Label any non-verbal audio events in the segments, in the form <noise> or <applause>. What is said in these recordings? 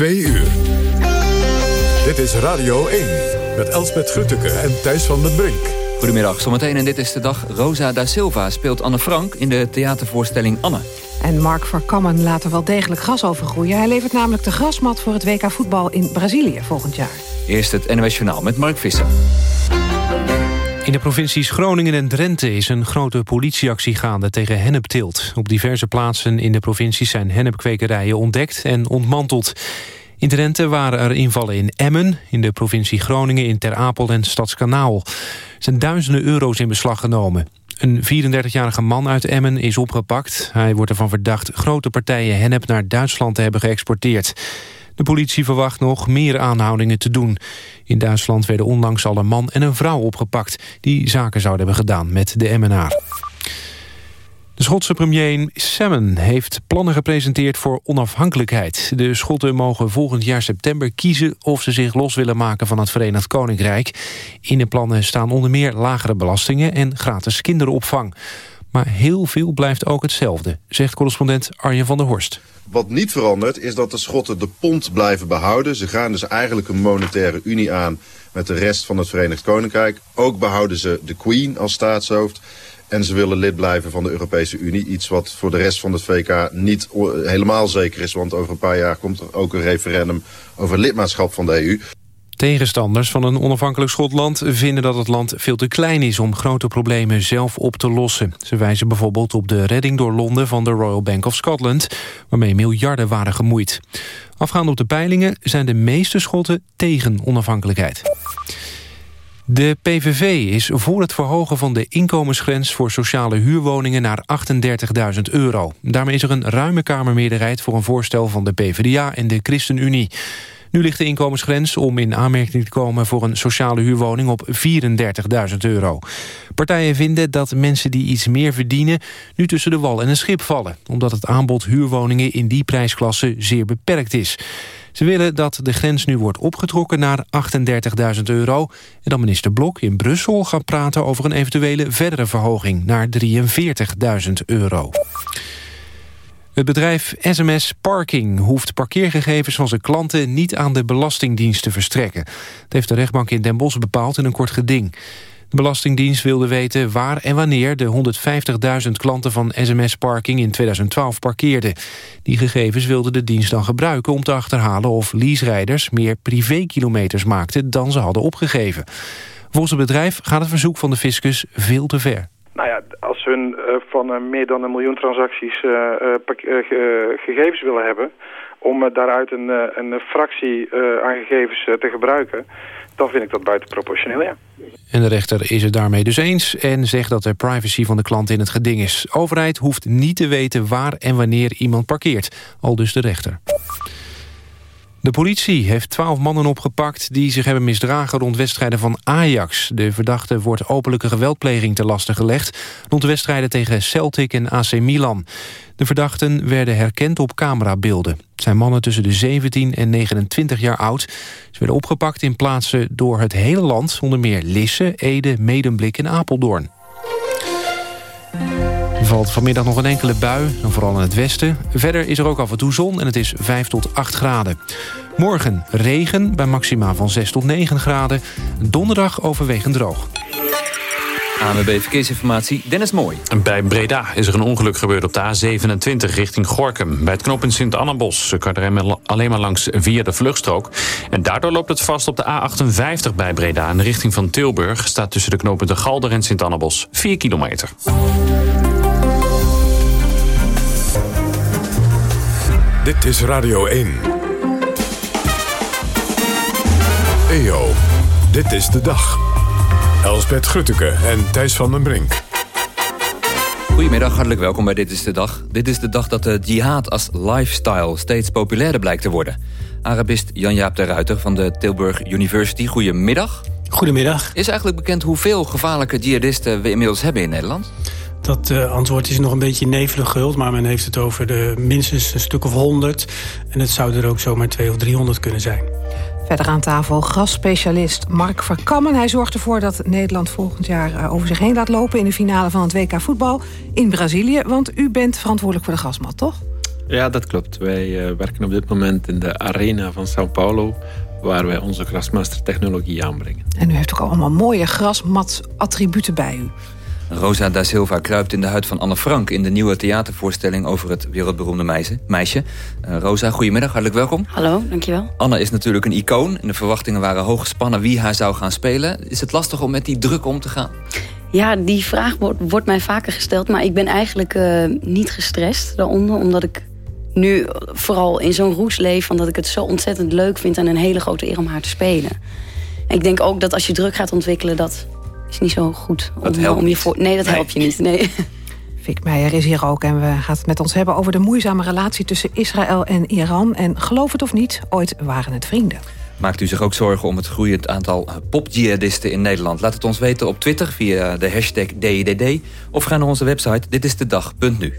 Twee uur. Dit is Radio 1 met Elsbeth Grutteke en Thijs van den Brink. Goedemiddag, zometeen en dit is de dag. Rosa da Silva speelt Anne Frank in de theatervoorstelling Anne. En Mark Verkammen laat er wel degelijk gras over groeien. Hij levert namelijk de grasmat voor het WK voetbal in Brazilië volgend jaar. Eerst het NOS Journaal met Mark Visser. In de provincies Groningen en Drenthe is een grote politieactie gaande tegen hennepteelt. Op diverse plaatsen in de provincies zijn hennepkwekerijen ontdekt en ontmanteld. In Drenthe waren er invallen in Emmen, in de provincie Groningen, in Ter Apel en Stadskanaal. Er zijn duizenden euro's in beslag genomen. Een 34-jarige man uit Emmen is opgepakt. Hij wordt ervan verdacht grote partijen hennep naar Duitsland te hebben geëxporteerd. De politie verwacht nog meer aanhoudingen te doen. In Duitsland werden onlangs al een man en een vrouw opgepakt... die zaken zouden hebben gedaan met de Emmenaar. De Schotse premier Salmon heeft plannen gepresenteerd voor onafhankelijkheid. De Schotten mogen volgend jaar september kiezen of ze zich los willen maken van het Verenigd Koninkrijk. In de plannen staan onder meer lagere belastingen en gratis kinderopvang. Maar heel veel blijft ook hetzelfde, zegt correspondent Arjen van der Horst. Wat niet verandert is dat de Schotten de pond blijven behouden. Ze gaan dus eigenlijk een monetaire unie aan met de rest van het Verenigd Koninkrijk. Ook behouden ze de Queen als staatshoofd. En ze willen lid blijven van de Europese Unie. Iets wat voor de rest van het VK niet helemaal zeker is. Want over een paar jaar komt er ook een referendum over lidmaatschap van de EU. Tegenstanders van een onafhankelijk Schotland vinden dat het land veel te klein is om grote problemen zelf op te lossen. Ze wijzen bijvoorbeeld op de redding door Londen van de Royal Bank of Scotland, waarmee miljarden waren gemoeid. Afgaande op de peilingen zijn de meeste Schotten tegen onafhankelijkheid. De PVV is voor het verhogen van de inkomensgrens voor sociale huurwoningen naar 38.000 euro. Daarmee is er een ruime kamermeerderheid voor een voorstel van de PvdA en de ChristenUnie. Nu ligt de inkomensgrens om in aanmerking te komen voor een sociale huurwoning op 34.000 euro. Partijen vinden dat mensen die iets meer verdienen nu tussen de wal en een schip vallen. Omdat het aanbod huurwoningen in die prijsklasse zeer beperkt is. Ze willen dat de grens nu wordt opgetrokken naar 38.000 euro... en dan minister Blok in Brussel gaat praten over een eventuele verdere verhoging naar 43.000 euro. Het bedrijf SMS Parking hoeft parkeergegevens van zijn klanten niet aan de Belastingdienst te verstrekken. Dat heeft de rechtbank in Den Bosch bepaald in een kort geding. De Belastingdienst wilde weten waar en wanneer de 150.000 klanten van SMS Parking in 2012 parkeerden. Die gegevens wilde de dienst dan gebruiken om te achterhalen of leaserijders meer privékilometers maakten dan ze hadden opgegeven. Volgens het bedrijf gaat het verzoek van de fiscus veel te ver. Nou ja, als hun van uh, meer dan een miljoen transacties uh, gegevens willen hebben... om daaruit een, een fractie aan gegevens te gebruiken... dan vind ik dat buitenproportioneel, ja. En de rechter is het daarmee dus eens en zegt dat de privacy van de klant in het geding is. Overheid hoeft niet te weten waar en wanneer iemand parkeert, al dus de rechter. De politie heeft twaalf mannen opgepakt die zich hebben misdragen rond wedstrijden van Ajax. De verdachte wordt openlijke geweldpleging te lasten gelegd rond de wedstrijden tegen Celtic en AC Milan. De verdachten werden herkend op camerabeelden. Het zijn mannen tussen de 17 en 29 jaar oud. Ze werden opgepakt in plaatsen door het hele land, onder meer Lisse, Ede, Medemblik en Apeldoorn. Er valt vanmiddag nog een enkele bui, dan vooral in het westen. Verder is er ook af en toe zon en het is 5 tot 8 graden. Morgen regen bij maxima van 6 tot 9 graden. Donderdag overwegend droog. ANWB Verkeersinformatie, Dennis Mooi. Bij Breda is er een ongeluk gebeurd op de A27 richting Gorkum. Bij het knooppunt Sint-Annabos kan er alleen maar langs via de vluchtstrook. En daardoor loopt het vast op de A58 bij Breda. In de richting van Tilburg staat tussen de knooppunten Galder en Sint-Annabos 4 kilometer. Dit is Radio 1. EO, dit is de dag. Elsbeth Grutteke en Thijs van den Brink. Goedemiddag, hartelijk welkom bij Dit is de Dag. Dit is de dag dat de jihad als lifestyle steeds populairder blijkt te worden. Arabist Jan-Jaap de Ruiter van de Tilburg University. Goedemiddag. Goedemiddag. Is eigenlijk bekend hoeveel gevaarlijke jihadisten we inmiddels hebben in Nederland? Dat uh, antwoord is nog een beetje nevelig gehuld, maar men heeft het over de minstens een stuk of honderd. En het zou er ook zomaar twee of driehonderd kunnen zijn. Verder aan tafel gasspecialist Mark Verkammen. Hij zorgt ervoor dat Nederland volgend jaar eh, over zich heen laat lopen... in de finale van het WK voetbal in Brazilië. Want u bent verantwoordelijk voor de gasmat, toch? Ja, dat klopt. Wij uh, werken op dit moment in de arena van Sao Paulo waar wij onze grasmaster technologie aanbrengen. En u heeft ook allemaal mooie grasmat-attributen bij u. Rosa da Silva kruipt in de huid van Anne Frank... in de nieuwe theatervoorstelling over het wereldberoemde meisje. meisje. Uh, Rosa, goedemiddag, hartelijk welkom. Hallo, dankjewel. Anne is natuurlijk een icoon en de verwachtingen waren hoog gespannen... wie haar zou gaan spelen. Is het lastig om met die druk om te gaan? Ja, die vraag wordt, wordt mij vaker gesteld... maar ik ben eigenlijk uh, niet gestrest daaronder... omdat ik nu vooral in zo'n roes leef... van dat ik het zo ontzettend leuk vind... en een hele grote eer om haar te spelen. En ik denk ook dat als je druk gaat ontwikkelen... dat is niet zo goed. Om, dat om je voor... Nee, dat helpt je niet. Nee. <laughs> Fik Meijer is hier ook en we gaan het met ons hebben... over de moeizame relatie tussen Israël en Iran. En geloof het of niet, ooit waren het vrienden. Maakt u zich ook zorgen om het groeiend aantal popjihadisten in Nederland? Laat het ons weten op Twitter via de hashtag DIDD... of ga naar onze website ditistedag.nu.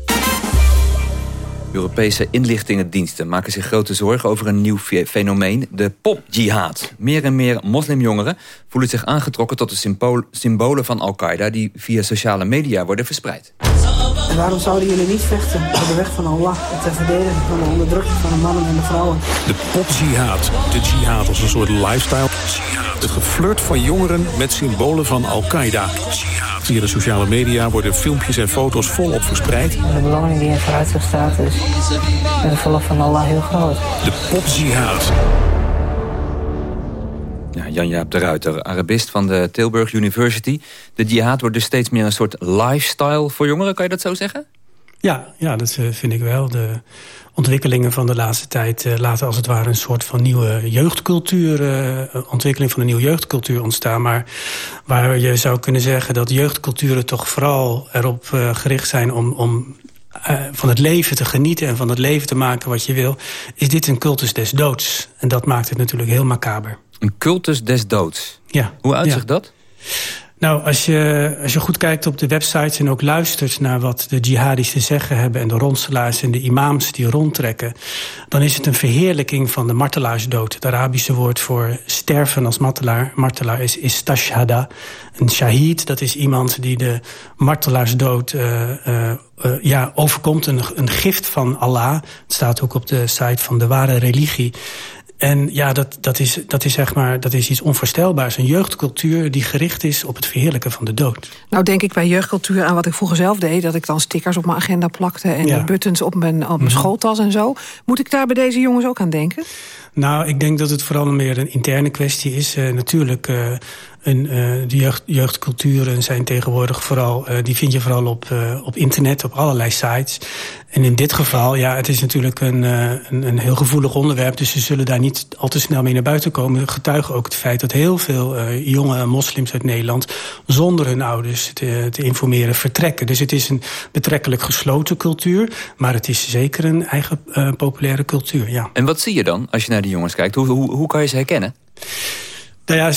Europese inlichtingendiensten maken zich grote zorgen over een nieuw fenomeen, de popjihad. Meer en meer moslimjongeren voelen zich aangetrokken tot de symbolen van Al-Qaeda die via sociale media worden verspreid. En waarom zouden jullie niet vechten op de weg van Allah... en ter verdediging van de onderdrukking van de mannen en de vrouwen? De popjihad. De jihad als een soort lifestyle. Het geflirt van jongeren met symbolen van Al-Qaeda. Via de sociale media worden filmpjes en foto's volop verspreid. de beloning die in vooruitzicht staat is met de verlof van Allah heel groot. De popjihad. Ja, Jan-Jaap de Ruiter, Arabist van de Tilburg University. De jihad wordt dus steeds meer een soort lifestyle voor jongeren, kan je dat zo zeggen? Ja, ja dat eh, vind ik wel. De ontwikkelingen van de laatste tijd uh, laten als het ware een soort van nieuwe jeugdcultuur, uh, ontwikkeling van een nieuwe jeugdcultuur ontstaan. Maar waar je zou kunnen zeggen dat jeugdculturen toch vooral erop gericht zijn om, om van het leven te genieten en van het leven te maken wat je wil, is dit een cultus des doods. En dat maakt het natuurlijk heel macaber. Een cultus des doods? Ja. Hoe uitzicht dat? Nou, als je, als je goed kijkt op de websites en ook luistert naar wat de jihadis te zeggen hebben... en de ronselaars en de imams die rondtrekken... dan is het een verheerlijking van de martelaarsdood. Het Arabische woord voor sterven als martelaar, martelaar is, is tashhada. Een shahid, dat is iemand die de martelaarsdood uh, uh, uh, ja, overkomt. Een, een gift van Allah. Het staat ook op de site van de ware religie. En ja, dat, dat, is, dat, is zeg maar, dat is iets onvoorstelbaars. Een jeugdcultuur die gericht is op het verheerlijken van de dood. Nou denk ik bij jeugdcultuur aan wat ik vroeger zelf deed. Dat ik dan stickers op mijn agenda plakte en buttons op mijn, op mijn mhm. schooltas en zo. Moet ik daar bij deze jongens ook aan denken? Nou, ik denk dat het vooral meer een interne kwestie is. Uh, natuurlijk, uh, en, uh, de jeugd, jeugdculturen zijn tegenwoordig vooral... die vind je vooral op, op internet, op allerlei sites. En in dit geval, ja, het is natuurlijk een, een, een, heel gevoelig onderwerp... dus ze zullen daar niet al te snel mee naar buiten komen. Getuigen ook het feit dat heel veel jonge moslims uit Nederland... zonder hun ouders te, te, informeren vertrekken. Dus het is een betrekkelijk gesloten cultuur... maar het is zeker een eigen populaire cultuur, ja. En wat zie je dan als je naar die jongens kijkt? Hoe, hoe, hoe kan je ze herkennen? Nou ja,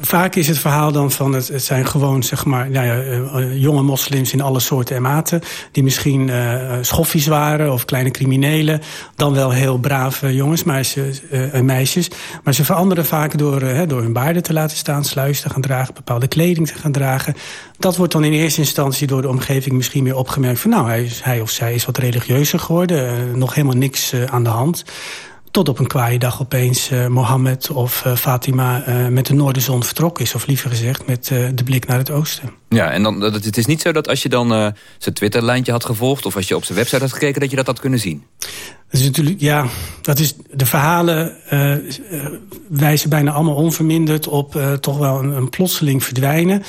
vaak is het verhaal dan van het, het zijn gewoon zeg maar, nou ja, uh, jonge moslims in alle soorten en maten. Die misschien uh, schoffies waren of kleine criminelen. Dan wel heel brave jongens ze, uh, meisjes. Maar ze veranderen vaak door, door hun baarden te laten staan, sluis te gaan dragen, bepaalde kleding te gaan dragen. Dat wordt dan in eerste instantie door de omgeving misschien meer opgemerkt van nou, hij, hij of zij is wat religieuzer geworden. nog helemaal niks aan de hand. Tot op een kwaaie dag opeens uh, Mohammed of uh, Fatima uh, met de noorderzon vertrokken is. Of liever gezegd met de blik naar het oosten. Ja, en dan, het is niet zo dat als je dan zijn Twitterlijntje had gevolgd... of als je op zijn website had gekeken, dat je dat had kunnen zien? Dat is natuurlijk, ja, dat is, de verhalen wijzen bijna allemaal onverminderd op toch wel een, een plotseling verdwijnen.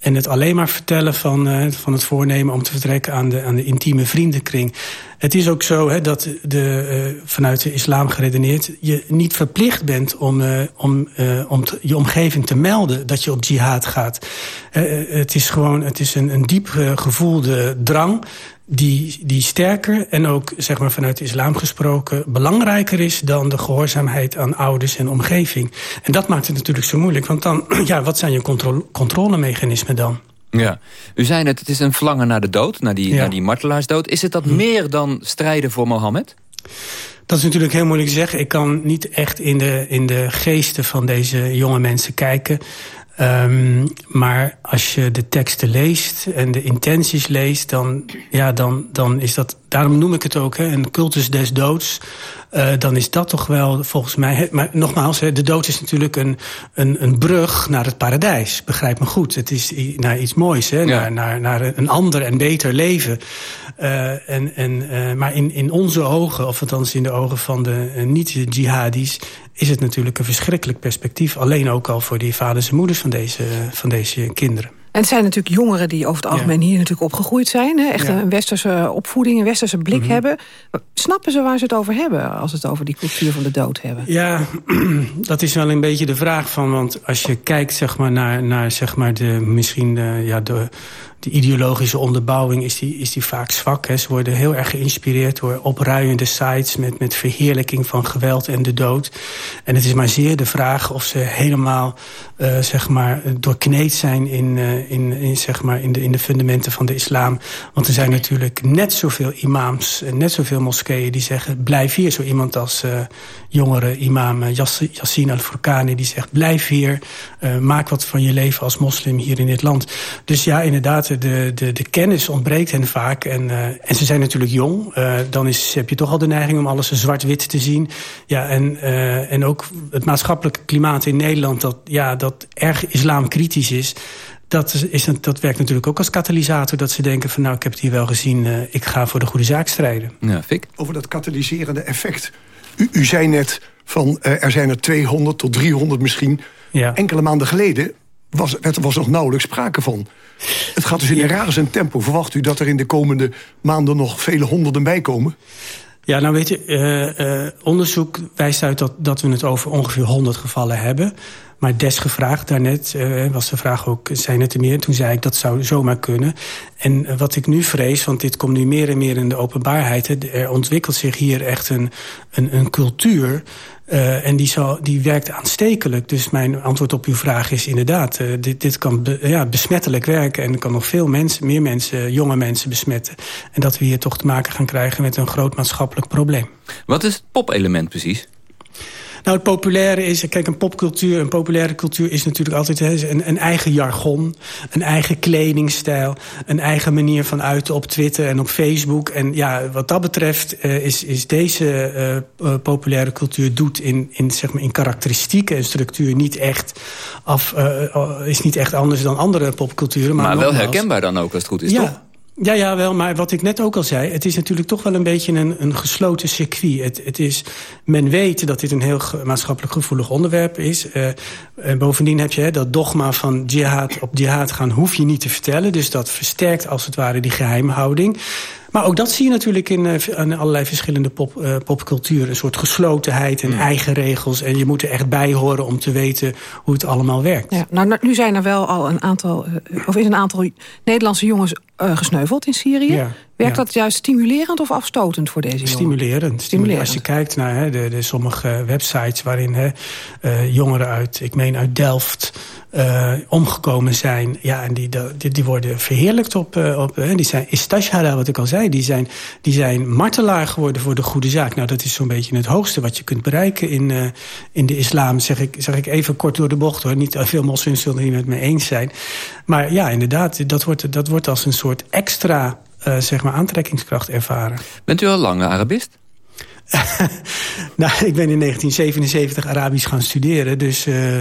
En het alleen maar vertellen van, van het voornemen om te vertrekken aan de, aan de intieme vriendenkring. Het is ook zo hè, dat de, uh, vanuit de islam geredeneerd... je niet verplicht bent om, uh, om, om te, je omgeving te melden dat je op jihad gaat. het is gewoon het is een, een diep gevoelde drang die, die sterker en ook zeg maar, vanuit de islam gesproken... belangrijker is dan de gehoorzaamheid aan ouders en omgeving. En dat maakt het natuurlijk zo moeilijk. Want dan, <clears throat> ja, wat zijn je contro controlemechanismen dan? Ja, u zei net, het is een verlangen naar de dood, naar die, naar die martelaarsdood. Is het dat hm. meer dan strijden voor Mohammed? Dat is natuurlijk heel moeilijk te zeggen. Ik kan niet echt in de, in de geesten van deze jonge mensen kijken. Um, maar als je de teksten leest en de intenties leest... dan, ja, dan, dan is dat daarom noem ik het ook, hè, een cultus des doods... Uh, dan is dat toch wel volgens mij... Maar nogmaals, hè, de dood is natuurlijk een, een, een brug naar het paradijs. Begrijp me goed. Het is naar iets moois, hè, naar, naar, naar een ander en beter leven. Uh, en, en, uh, maar in, in onze ogen, of althans in de ogen van de niet-jihadis... is het natuurlijk een verschrikkelijk perspectief. Alleen ook al voor die vaders en moeders van deze, van deze kinderen. En het zijn natuurlijk jongeren die over het algemeen hier natuurlijk opgegroeid zijn. Hè? Echt een westerse opvoeding, een westerse blik mhm. hebben. Snappen ze waar ze het over hebben als ze het over die cultuur van de dood hebben? Ja, <clears throat> dat is wel een beetje de vraag van. Want als je kijkt zeg maar, naar, naar zeg maar de, misschien de, ja, de, de ideologische onderbouwing is die, is die vaak zwak. Hè. Ze worden heel erg geïnspireerd door opruiende sites... Met, met verheerlijking van geweld en de dood. En het is maar zeer de vraag of ze helemaal uh, zeg maar, doorkneed zijn... In, uh, in, in, zeg maar, in, de, in de fundamenten van de islam. Want er zijn natuurlijk net zoveel imams... en net zoveel moskeeën die zeggen... blijf hier, zo iemand als uh, jongere imam Yassin al-Furqani... die zegt, blijf hier, maak wat van je leven als moslim hier in dit land. Dus ja, inderdaad de, de, de kennis ontbreekt hen vaak. En, uh, en ze zijn natuurlijk jong. Uh, dan is, heb je toch al de neiging om alles zwart-wit te zien. Ja, en, uh, en ook het maatschappelijke klimaat in Nederland... dat, ja, dat erg islamkritisch is... Dat, is, is, dat werkt natuurlijk ook als katalysator. Dat ze denken van nou, ik heb het hier wel gezien. Uh, ik ga voor de goede zaak strijden. Ja, Fik? Over dat katalyserende effect. U, u zei net van uh, er zijn er 200 tot 300 misschien. Ja. Enkele maanden geleden was, er was nog nauwelijks sprake van. Het gaat dus in een razend tempo. Verwacht u dat er in de komende maanden nog vele honderden bijkomen? Ja, nou weet je, uh, uh, onderzoek wijst uit dat, dat we het over ongeveer 100 gevallen hebben. Maar desgevraagd, daarnet uh, was de vraag ook, zijn het er meer? Toen zei ik, dat zou zomaar kunnen. En wat ik nu vrees, want dit komt nu meer en meer in de openbaarheid... er ontwikkelt zich hier echt een, een, een cultuur uh, en die, zal, die werkt aanstekelijk. Dus mijn antwoord op uw vraag is inderdaad... Dit, dit kan ja, besmettelijk werken en kan nog veel mensen, meer mensen, jonge mensen besmetten. En dat we hier toch te maken gaan krijgen met een groot maatschappelijk probleem. Wat is het popelement precies? Nou, het populaire is, kijk, een popcultuur, een populaire cultuur is natuurlijk altijd een, een, eigen jargon, een eigen kledingstijl, een eigen manier van uiten op Twitter en op Facebook. En ja, wat dat betreft uh, is, is deze uh, populaire cultuur doet in, in, zeg maar, in karakteristieken en structuur niet echt af, uh, is niet echt anders dan andere popculturen. Maar, maar wel herkenbaar dan ook als het goed is, ja, toch? Ja, ja, wel. Maar wat ik net ook al zei... het is natuurlijk toch wel een beetje een, een gesloten circuit. Het, het is, men weet dat dit een heel maatschappelijk gevoelig onderwerp is. En bovendien heb je hè, dat dogma van jihad op jihad gaan... hoef je niet te vertellen. Dus dat versterkt als het ware die geheimhouding. Maar ook dat zie je natuurlijk in, uh, in allerlei verschillende pop, uh, popculturen. Een soort geslotenheid en mm. eigen regels. En je moet er echt bij horen om te weten hoe het allemaal werkt. Ja, nou, nu zijn er wel al een aantal, uh, of is een aantal Nederlandse jongens gesneuveld in Syrië. Ja. Werkt dat juist stimulerend of afstotend voor deze jongen? Stimulerend. Stimulerend. Als je kijkt naar hè, de, de sommige websites waarin hè, uh, jongeren uit, ik meen uit Delft, uh, omgekomen zijn. Ja, en die, die, die worden verheerlijkt op, uh, op hè, die zijn istashhada, wat ik al zei. Die zijn, die zijn martelaar geworden voor de goede zaak. Nou, dat is zo'n beetje het hoogste wat je kunt bereiken in, uh, in de islam. Zeg ik, zeg ik even kort door de bocht hoor. Niet veel moslims zullen het met me eens zijn. Maar ja, inderdaad, dat wordt, dat wordt als een soort extra uh, zeg maar aantrekkingskracht ervaren. Bent u al lang Arabist? <laughs> nou, ik ben in 1977 Arabisch gaan studeren, dus uh,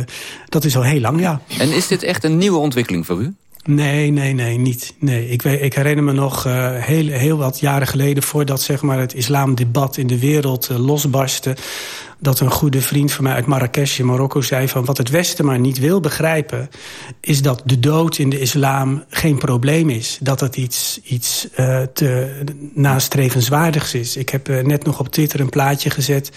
dat is al heel lang, ja. En is dit echt een nieuwe ontwikkeling voor u? Nee, nee, nee, niet. Nee. Ik, ik herinner me nog uh, heel, heel wat jaren geleden... voordat zeg maar, het islamdebat in de wereld uh, losbarstte dat een goede vriend van mij uit Marrakesh in Marokko zei... van wat het Westen maar niet wil begrijpen... is dat de dood in de islam geen probleem is. Dat het iets, iets uh, te nastrevenswaardigs is. Ik heb uh, net nog op Twitter een plaatje gezet...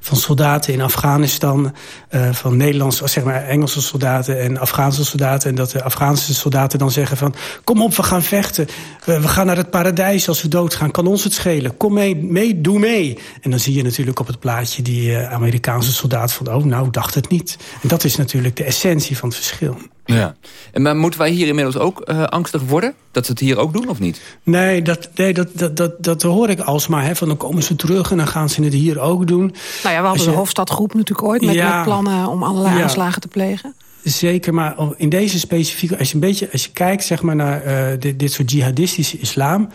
van soldaten in Afghanistan... Uh, van Nederlandse, zeg maar Engelse soldaten en Afghaanse soldaten... en dat de Afghaanse soldaten dan zeggen van... kom op, we gaan vechten. We, we gaan naar het paradijs als we doodgaan. Kan ons het schelen. Kom mee, mee, doe mee. En dan zie je natuurlijk op het plaatje die Amerikaanse soldaat van... oh, nou, dacht het niet. En dat is natuurlijk de essentie van het verschil. Ja. En maar moeten wij hier inmiddels ook uh, angstig worden? Dat ze het hier ook doen of niet? Nee, dat, nee, dat, dat, dat, dat hoor ik alsmaar. Hè, van dan komen ze terug en dan gaan ze het hier ook doen. Nou ja, we hadden je... de Hofstadgroep natuurlijk ooit... met, ja, met plannen om allerlei ja. aanslagen te plegen. Zeker, maar in deze specifieke... als je, een beetje, als je kijkt zeg maar, naar uh, dit, dit soort jihadistische islam...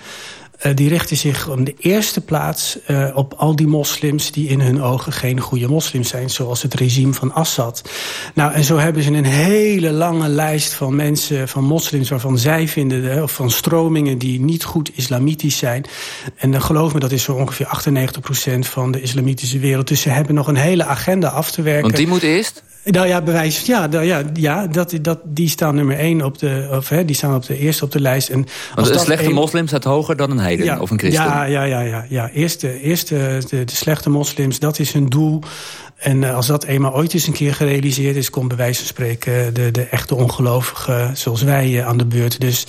die richten zich in de eerste plaats op al die moslims... die in hun ogen geen goede moslims zijn, zoals het regime van Assad. Nou, en zo hebben ze een hele lange lijst van mensen, van moslims... waarvan zij vinden, of van stromingen die niet goed islamitisch zijn. En dan geloof me, dat is zo ongeveer 98% van de islamitische wereld. Dus ze hebben nog een hele agenda af te werken. Want die moet eerst? Nou ja, bewijs. Ja, nou ja, ja dat, dat, die staan nummer één op de. Of hè, die staan op de eerste op de lijst. En als een slechte moslim staat hoger dan een heiden of een christen. Ja, ja, ja, ja. ja. Eerst, de, eerst de, de, slechte moslims, dat is hun doel. En uh, als dat eenmaal ooit eens een keer gerealiseerd is... komt bij wijze van spreken de, de echte ongelovigen zoals wij uh, aan de beurt. Dus,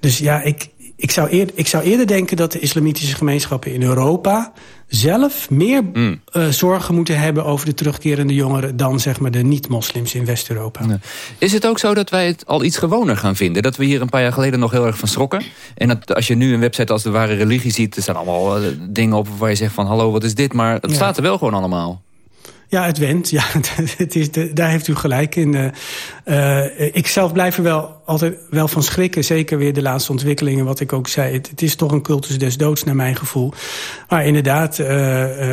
dus ja, ik, ik, zou eerder, ik zou eerder denken dat de islamitische gemeenschappen in Europa zelf meer mm. uh, zorgen moeten hebben over de terugkerende jongeren... dan zeg maar de niet-moslims in West-Europa. Is het ook zo dat wij het al iets gewoner gaan vinden? Dat we hier een paar jaar geleden nog heel erg van schrokken? En dat als je nu een website als de ware religie ziet... er staan allemaal uh, dingen op waar je zegt van hallo, wat is dit? Maar het staat er wel gewoon allemaal. Ja, het went. Ja, <laughs> het is de, daar heeft u gelijk in. Uh, ik zelf blijf er wel altijd wel van schrikken. Zeker weer de laatste ontwikkelingen, wat ik ook zei. Het, het is toch een cultus des doods, naar mijn gevoel. Maar inderdaad, uh,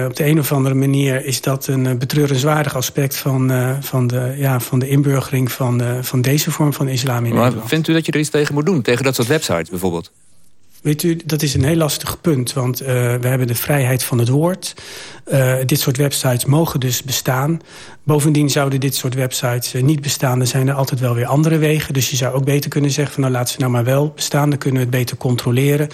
op de een of andere manier... is dat een betreurenswaardig aspect van, van, de, ja, van de inburgering... Van, van deze vorm van islam in maar Nederland. Vindt u dat je er iets tegen moet doen? Tegen dat soort websites bijvoorbeeld? Weet u, dat is een heel lastig punt. Want uh, we hebben de vrijheid van het woord. Uh, dit soort websites mogen dus bestaan. Bovendien zouden dit soort websites uh, niet bestaan. Er zijn er altijd wel weer andere wegen. Dus je zou ook beter kunnen zeggen... van nou laat ze nou maar wel bestaan. Dan kunnen we het beter controleren.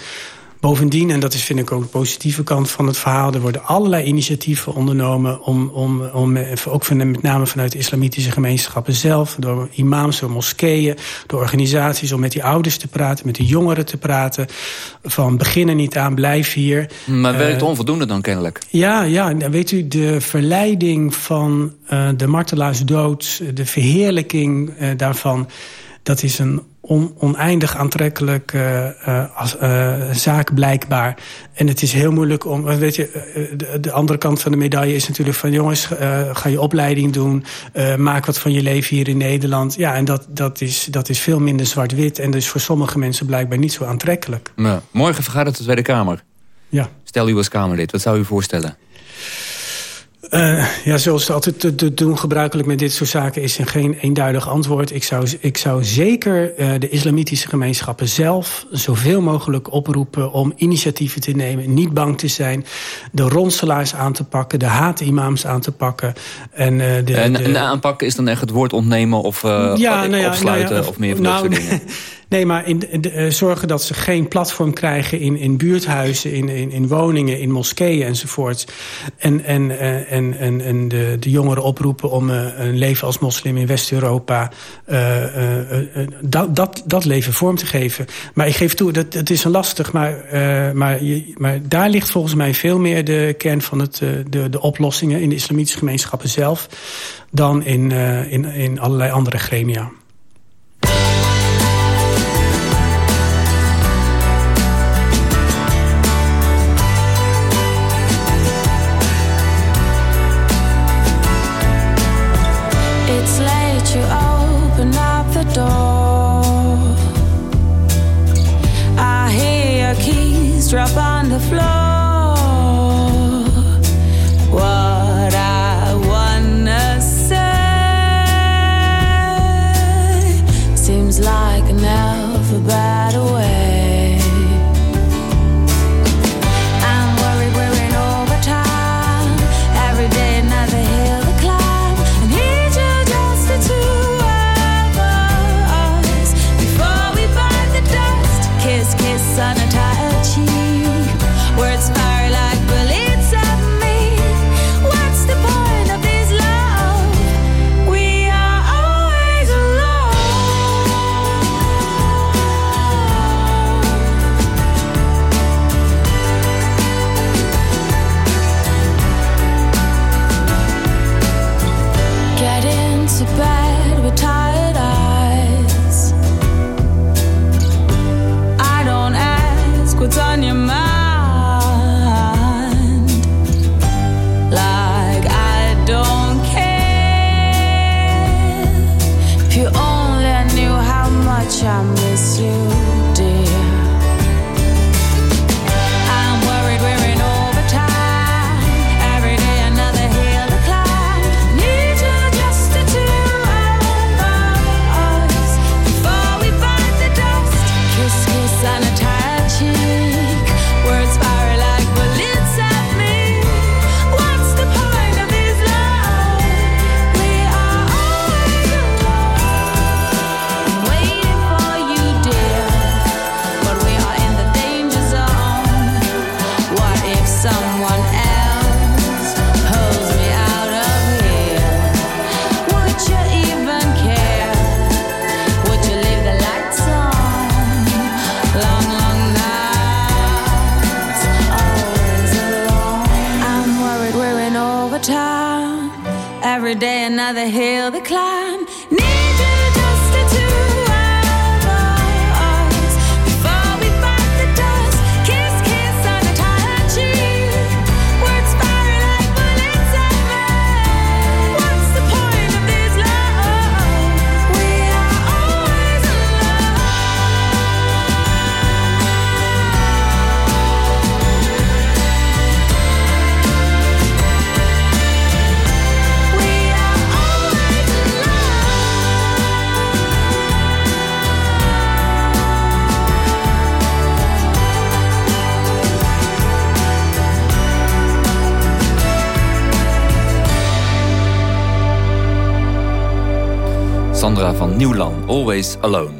Bovendien, en dat is vind ik ook de positieve kant van het verhaal... er worden allerlei initiatieven ondernomen... om, om, om ook van, met name vanuit de islamitische gemeenschappen zelf... door imams, door moskeeën, door organisaties... om met die ouders te praten, met de jongeren te praten... van beginnen niet aan, blijf hier. Maar werkt uh, onvoldoende dan kennelijk? Ja, ja, weet u, de verleiding van uh, de martelaarsdood... de verheerlijking uh, daarvan, dat is een on, oneindig aantrekkelijk uh, uh, als, uh, zaak blijkbaar. En het is heel moeilijk om... Weet je, de, de, andere kant van de medaille is natuurlijk van... jongens, ga je opleiding doen. maak wat van je leven hier in Nederland. Ja, en dat, dat, is, dat is veel minder zwart-wit. En dus voor sommige mensen blijkbaar niet zo aantrekkelijk. Maar morgen vergadert de Tweede Kamer. Ja. Stel u als Kamerlid, wat zou u voorstellen? Uh, ja, zoals het altijd te, doen gebruikelijk met dit soort zaken... is er geen eenduidig antwoord. Ik zou, ik zou zeker uh, de islamitische gemeenschappen zelf... zoveel mogelijk oproepen om initiatieven te nemen. Niet bang te zijn. De ronselaars aan te pakken. De haatimams aan te pakken. En, uh, de, en, de, en de aanpak is dan echt het woord ontnemen of ja, nou ja, opsluiten... Nou ja, of, of meer van nou, dat soort dingen? <laughs> Nee, maar in, de, uh, zorgen dat ze geen platform krijgen in, in buurthuizen, in, in, in woningen, in moskeeën enzovoort. En, en, uh, en, en, de, de jongeren oproepen om uh, een leven als moslim in West-Europa... dat, dat, dat leven vorm te geven. Maar ik geef toe, dat, het is een lastig, maar, maar, je, maar daar ligt volgens mij veel meer de kern van het, de, de oplossingen... in de islamitische gemeenschappen zelf dan in, in, in allerlei andere gremia. Another hill to climb. Nieuwland, Always Alone.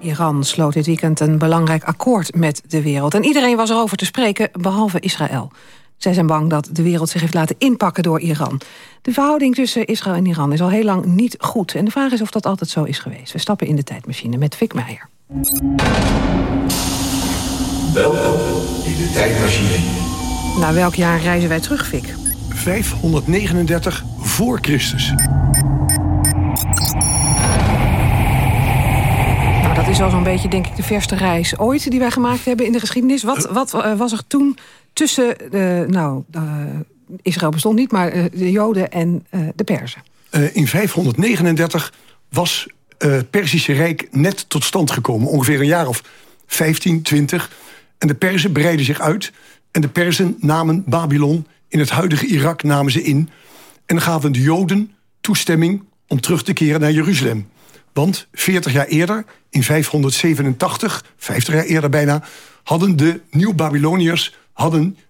Iran sloot dit weekend een belangrijk akkoord met de wereld. En iedereen was erover te spreken, behalve Israël. Zij zijn bang dat de wereld zich heeft laten inpakken door Iran. De verhouding tussen Israël en Iran is al heel lang niet goed. En de vraag is of dat altijd zo is geweest. We stappen in de tijdmachine met Fik Meijer. Welkom in de tijdmachine. Naar welk jaar reizen wij terug, Fik? 539 voor Christus. Nou, dat is al zo'n beetje, denk ik, de verste reis ooit die wij gemaakt hebben in de geschiedenis. Wat, wat uh, was er toen tussen, uh, nou, uh, Israël bestond niet, maar de Joden en de Perzen? in 539 was het Perzische Rijk net tot stand gekomen. Ongeveer een jaar of 15, 20. En de Perzen breidden zich uit. En de Perzen namen Babylon, in het huidige Irak namen ze in. En gaven de Joden toestemming om terug te keren naar Jeruzalem. Want 40 jaar eerder, in 587, 50 jaar eerder bijna... hadden de Nieuw-Babyloniërs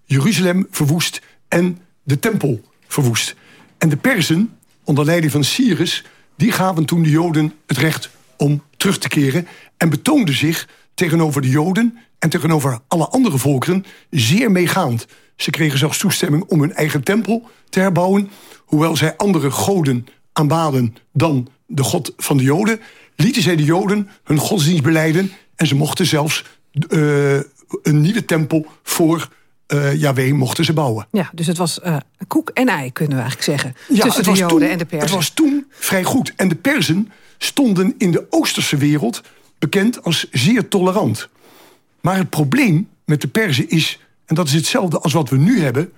Jeruzalem verwoest en de tempel verwoest. En de Perzen, onder leiding van Cyrus... die gaven toen de Joden het recht om terug te keren... en betoonden zich tegenover de Joden en tegenover alle andere volkeren zeer meegaand. Ze kregen zelfs toestemming om hun eigen tempel te herbouwen... hoewel zij andere goden aanbaden dan de God van de Joden... lieten zij de Joden hun godsdienst beleiden... en ze mochten zelfs uh, een nieuwe tempel voor uh, Yahweh mochten ze bouwen. Ja, dus het was uh, koek en ei, kunnen we eigenlijk zeggen. Ja, tussen de Joden toen, en de Persen. Het was toen vrij goed. En de Persen stonden in de Oosterse wereld bekend als zeer tolerant. Maar het probleem met de Persen is, en dat is hetzelfde als wat we nu hebben...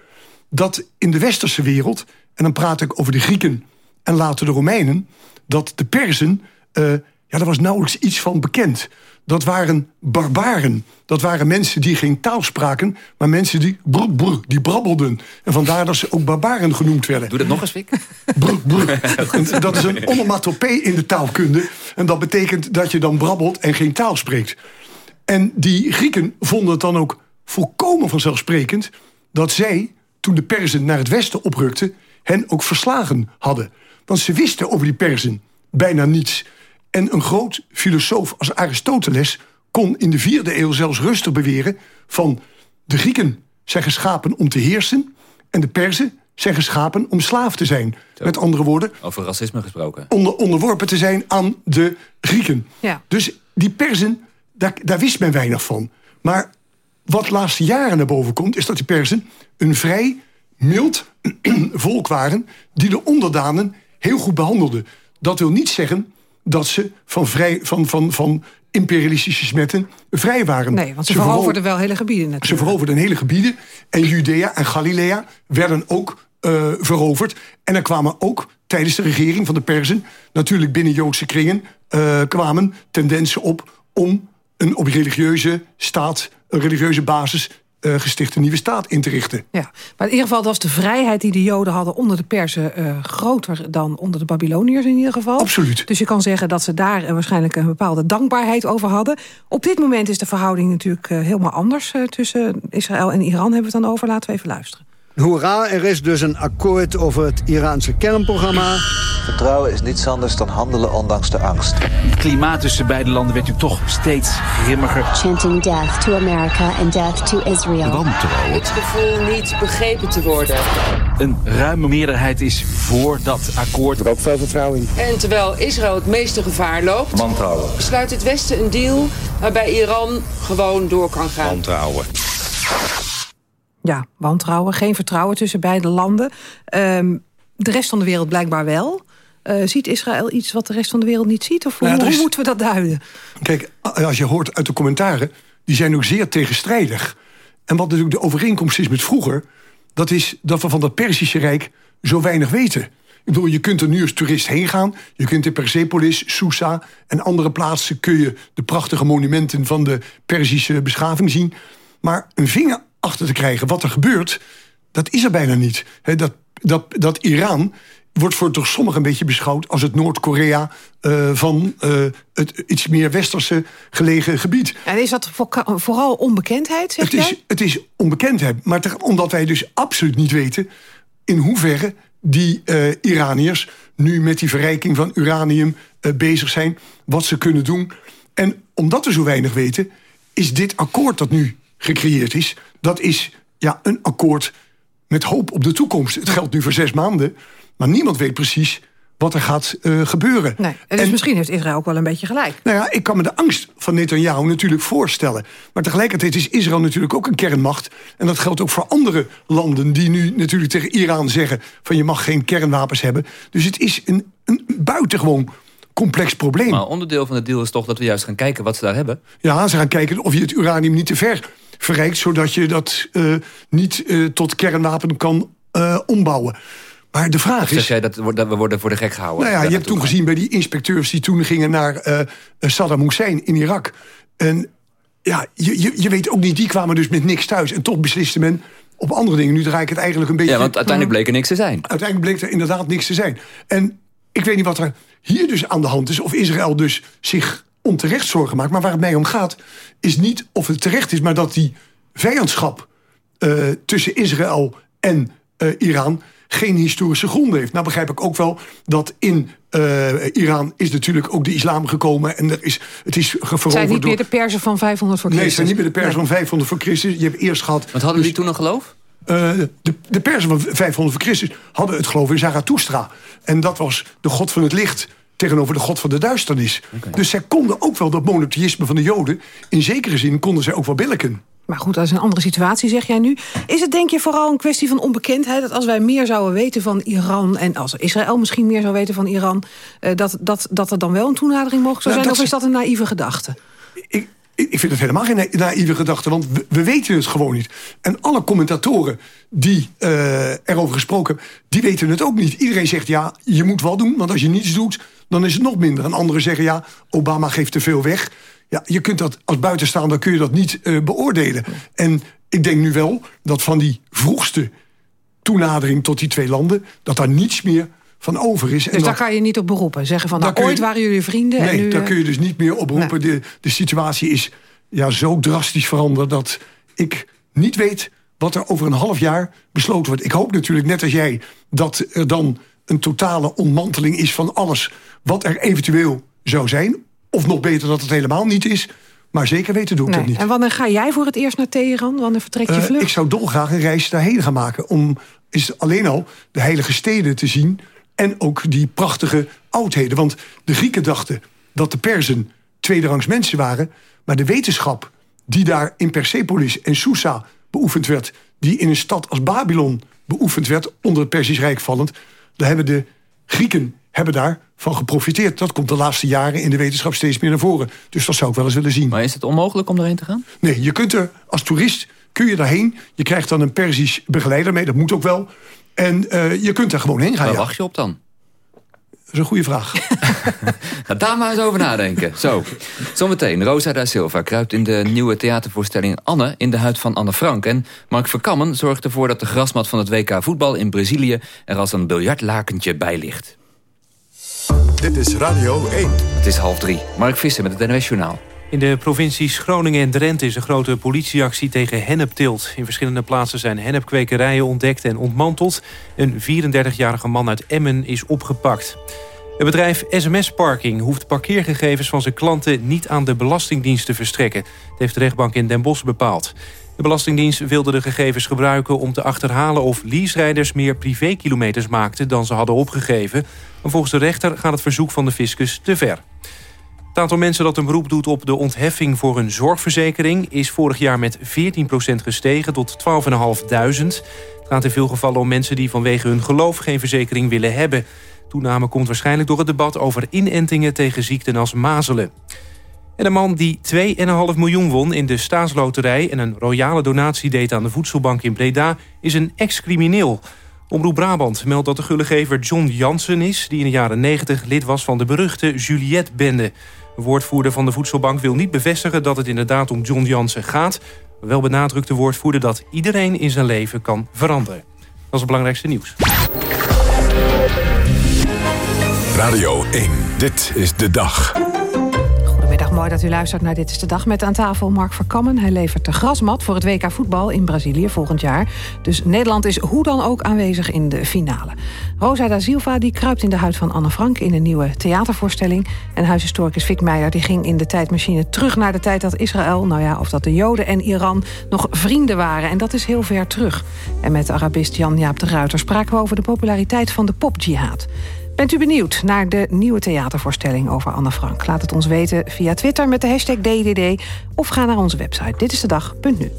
dat in de Westerse wereld, en dan praat ik over de Grieken en later de Romeinen... dat de Persen, uh, ja, daar was nauwelijks iets van bekend. Dat waren barbaren. Dat waren mensen die geen taal spraken... maar mensen die, brr, brr, die brabbelden. En vandaar dat ze ook barbaren genoemd werden. Doe dat nog eens, Fik. Brr, brr. <laughs> dat is een onomatopee in de taalkunde. En dat betekent dat je dan brabbelt en geen taal spreekt. En die Grieken vonden het dan ook volkomen vanzelfsprekend... dat zij, toen de Persen naar het westen oprukten... hen ook verslagen hadden. Want ze wisten over die Persen bijna niets. En een groot filosoof als Aristoteles kon in de vierde eeuw zelfs rustig beweren... van de Grieken zijn geschapen om te heersen... en de Persen zijn geschapen om slaaf te zijn. Zo. Met andere woorden... Over racisme gesproken. Onder, onderworpen te zijn aan de Grieken. Ja. Dus die Persen, daar, daar wist men weinig van. Maar wat de laatste jaren naar boven komt... is dat die Persen een vrij mild <clears throat> volk waren... die de onderdanen heel goed behandelden. Dat wil niet zeggen dat ze van, vrij, van, van, van imperialistische smetten vrij waren. Nee, want ze, ze veroverden wel hele gebieden natuurlijk. Ze veroverden hele gebieden. En Judea en Galilea werden ook uh, veroverd. En er kwamen ook tijdens de regering van de Persen... natuurlijk binnen Joodse kringen uh, kwamen tendensen op... om een op religieuze staat, een religieuze basis uh, gestichte nieuwe staat in te richten. Ja, maar in ieder geval was de vrijheid die de Joden hadden onder de Persen uh, groter dan onder de Babyloniërs in ieder geval. Absoluut. Dus je kan zeggen dat ze daar uh, waarschijnlijk een bepaalde dankbaarheid over hadden. Op dit moment is de verhouding natuurlijk helemaal anders tussen Israël en Iran. Hebben we het dan over? Laten we even luisteren. Hoera, er is dus een akkoord over het Iraanse kernprogramma. Vertrouwen is niets anders dan handelen ondanks de angst. Het klimaat tussen beide landen werd natuurlijk toch steeds grimmiger. Chanting death to America and death to Israel. Wantrouwen. Het gevoel niet begrepen te worden. Een ruime meerderheid is voor dat akkoord. Er ook veel vertrouwen in. En terwijl Israël het meeste gevaar loopt... Wantrouwen. besluit het Westen een deal waarbij Iran gewoon door kan gaan. Wantrouwen. Ja, wantrouwen, geen vertrouwen tussen beide landen. Ehm, de rest van de wereld blijkbaar wel. Uh, ziet Israël iets wat de rest van de wereld niet ziet? Of nou, hoe, moeten we dat duiden? Kijk, als je hoort uit de commentaren... die zijn ook zeer tegenstrijdig. En wat natuurlijk de overeenkomst is met vroeger... dat is dat we van dat Perzische Rijk zo weinig weten. Ik bedoel, je kunt er nu als toerist heen gaan. Je kunt in Persepolis, Susa en andere plaatsen... kun je de prachtige monumenten van de Perzische beschaving zien. Maar een vinger achter te krijgen wat er gebeurt... dat is er bijna niet. dat, dat, dat Iran wordt voor door sommigen een beetje beschouwd... als het Noord-Korea uh, van uh, het iets meer westerse gelegen gebied. En is dat vooral onbekendheid, zeg het Is, het is onbekendheid, maar omdat wij dus absoluut niet weten... in hoeverre die uh, Iraniërs nu met die verrijking van uranium bezig zijn... wat ze kunnen doen. En omdat we zo weinig weten, is dit akkoord dat nu gecreëerd is... dat is ja, een akkoord met hoop op de toekomst. Het geldt nu voor zes maanden... Maar niemand weet precies wat er gaat uh, gebeuren. Nee, dus en misschien heeft Israël ook wel een beetje gelijk. Nou ja, ik kan me de angst van Netanyahu natuurlijk voorstellen. Maar tegelijkertijd is Israël natuurlijk ook een kernmacht. En dat geldt ook voor andere landen die nu natuurlijk tegen Iran zeggen... van je mag geen kernwapens hebben. Dus het is een, een buitengewoon complex probleem. Maar onderdeel van de deal is toch dat we juist gaan kijken wat ze daar hebben? Ja, ze gaan kijken of je het uranium niet te ver verrijkt... zodat je dat uh, niet uh, tot kernwapen kan ombouwen. Maar de vraag is... jij dat, we worden voor de gek gehouden? Nou ja, je hebt toen gezien bij die inspecteurs... die toen gingen naar Saddam Hussein in Irak. En ja, je, je, je weet ook niet, die kwamen dus met niks thuis. En toch besliste men op andere dingen. Nu draai ik het eigenlijk een beetje... Ja, want uiteindelijk bleek er niks te zijn. Uiteindelijk bleek er inderdaad niks te zijn. En ik weet niet wat er hier dus aan de hand is. Of Israël dus zich onterecht zorgen maakt. Maar waar het mij om gaat, is niet of het terecht is... maar dat die vijandschap uh, tussen Israël en uh, Iran geen historische gronden heeft. Nou begrijp ik ook wel dat in uh, Iran is natuurlijk ook de islam gekomen. En er is, het is Het zijn niet meer de Persen van 500 voor Christus. Nee, het zijn niet meer de Persen van 500 voor Christus. Je hebt eerst gehad... Wat hadden dus, die toen een geloof? Uh, de, de Persen van 500 voor Christus hadden het geloof in Zarathustra. En dat was de god van het licht tegenover de god van de duisternis. Okay. Dus zij konden ook wel dat monotheïsme van de Joden... in zekere zin konden zij ook wel billiken. Maar goed, dat is een andere situatie, zeg jij nu. Is het denk je vooral een kwestie van onbekendheid... dat als wij meer zouden weten van Iran... en als Israël misschien meer zou weten van Iran... Uh, dat, dat, dat er dan wel een toenadering mocht zijn? of is dat een naïeve gedachte? Ik, ik vind het helemaal geen naïeve gedachte, want we, we, weten het gewoon niet. En alle commentatoren die uh, erover gesproken hebben... die weten het ook niet. Iedereen zegt ja, je moet wat doen, want als je niets doet... dan is het nog minder. En anderen zeggen ja, Obama geeft te veel weg... Ja, je kunt dat als buitenstaander kun je dat niet uh, beoordelen. En ik denk nu wel dat van die vroegste toenadering tot die twee landen... dat daar niets meer van over is. Dus en daar kan je niet op beroepen? Zeggen van, nou, ooit waren jullie vrienden nee, en nu... daar kun je dus niet meer op beroepen. De, de situatie is ja, zo drastisch veranderd... dat ik niet weet wat er over een half jaar besloten wordt. Ik hoop natuurlijk, net als jij, dat er dan een totale ontmanteling is... van alles wat er eventueel zou zijn of nog beter dat het helemaal niet is. Maar zeker weten doe ik nee. dat niet. En wanneer ga jij voor het eerst naar Teheran? Wanneer vertrek je uh, vlucht? Ik zou dolgraag een reis daarheen gaan maken. Om is alleen al de heilige steden te zien. En ook die prachtige oudheden. Want de Grieken dachten dat de Persen tweederangs mensen waren. Maar de wetenschap die daar in Persepolis en Susa beoefend werd... die in een stad als Babylon beoefend werd... onder het Persisch Rijk vallend... daar hebben de Grieken hebben daarvan geprofiteerd. Dat komt de laatste jaren in de wetenschap steeds meer naar voren. Dus dat zou ik wel eens willen zien. Maar is het onmogelijk om erheen te gaan? Nee, je kunt er als toerist kun je daarheen. Je krijgt dan een Persisch begeleider mee, dat moet ook wel. En uh, je kunt er gewoon heen gaan. Waar ja. wacht je op dan? Dat is een goede vraag. Ga <laughs> daar maar eens over nadenken. Zo, zometeen. Rosa da Silva kruipt in de nieuwe theatervoorstelling Anne... in de huid van Anne Frank. En Mark Verkammen zorgt ervoor dat de grasmat van het WK voetbal in Brazilië... er als een biljartlakentje bij ligt. Dit is Radio 1. Het is half drie. Mark Visser met het NOS Journaal. In de provincies Groningen en Drenthe is een grote politieactie tegen hennepteelt. In verschillende plaatsen zijn hennepkwekerijen ontdekt en ontmanteld. Een 34-jarige man uit Emmen is opgepakt. Het bedrijf SMS Parking hoeft parkeergegevens van zijn klanten... niet aan de Belastingdienst te verstrekken. Dat heeft de rechtbank in Den Bosch bepaald. De Belastingdienst wilde de gegevens gebruiken om te achterhalen... of leaserijders meer privékilometers maakten dan ze hadden opgegeven. Maar volgens de rechter gaat het verzoek van de fiscus te ver. Het aantal mensen dat een beroep doet op de ontheffing voor een zorgverzekering... is vorig jaar met 14% gestegen tot 12.500. Het gaat in veel gevallen om mensen die vanwege hun geloof geen verzekering willen hebben. Toename komt waarschijnlijk door het debat over inentingen tegen ziekten als mazelen. En een man die 2,5 miljoen won in de staatsloterij... en een royale donatie deed aan de voedselbank in Breda... is een ex-crimineel. Omroep Brabant meldt dat de gullegever John Jansen is... die in de jaren 90 lid was van de beruchte Juliette-bende. Een woordvoerder van de voedselbank wil niet bevestigen... dat het inderdaad om John Jansen gaat. Wel benadrukt de woordvoerder dat iedereen in zijn leven kan veranderen. Dat is het belangrijkste nieuws. Radio 1, dit is de dag. Mooi dat u luistert naar Dit is de Dag met aan tafel Mark Verkammen. Hij levert de grasmat voor het WK voetbal in Brazilië volgend jaar. Dus Nederland is hoe dan ook aanwezig in de finale. Rosa da Silva die kruipt in de huid van Anne Frank in een nieuwe theatervoorstelling. En huishistoricus Vic Meijer die ging in de tijdmachine terug naar de tijd dat Israël... nou ja, of dat de Joden en Iran nog vrienden waren. En dat is heel ver terug. En met Arabist Jan-Jaap de Ruiter spraken we over de populariteit van de popjihad. Bent u benieuwd naar de nieuwe theatervoorstelling over Anne Frank? Laat het ons weten via Twitter met de hashtag DDD... of ga naar onze website Dit is de dag.nu.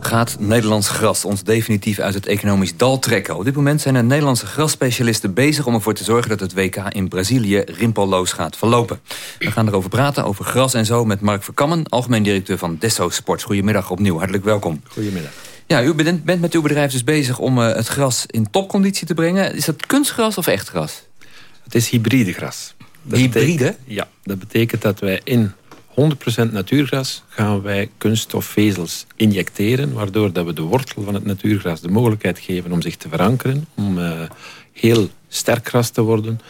Gaat Nederlands gras ons definitief uit het economisch dal trekken? Op dit moment zijn de Nederlandse grasspecialisten bezig om ervoor te zorgen dat het WK in Brazilië rimpelloos gaat verlopen. We gaan erover praten, over gras en zo, met Mark Verkammen, algemeen directeur van Desso Sports. Goedemiddag opnieuw, hartelijk welkom. Goedemiddag. Ja, u bent, bent met uw bedrijf dus bezig om uh, het gras in topconditie te brengen. Is dat kunstgras of echt gras? Het is hybride gras. Dat hybride? Betekent, ja, dat betekent dat wij in 100% natuurgras gaan wij kunststofvezels injecteren... waardoor dat we de wortel van het natuurgras de mogelijkheid geven om zich te verankeren... om uh, heel sterk gras te worden.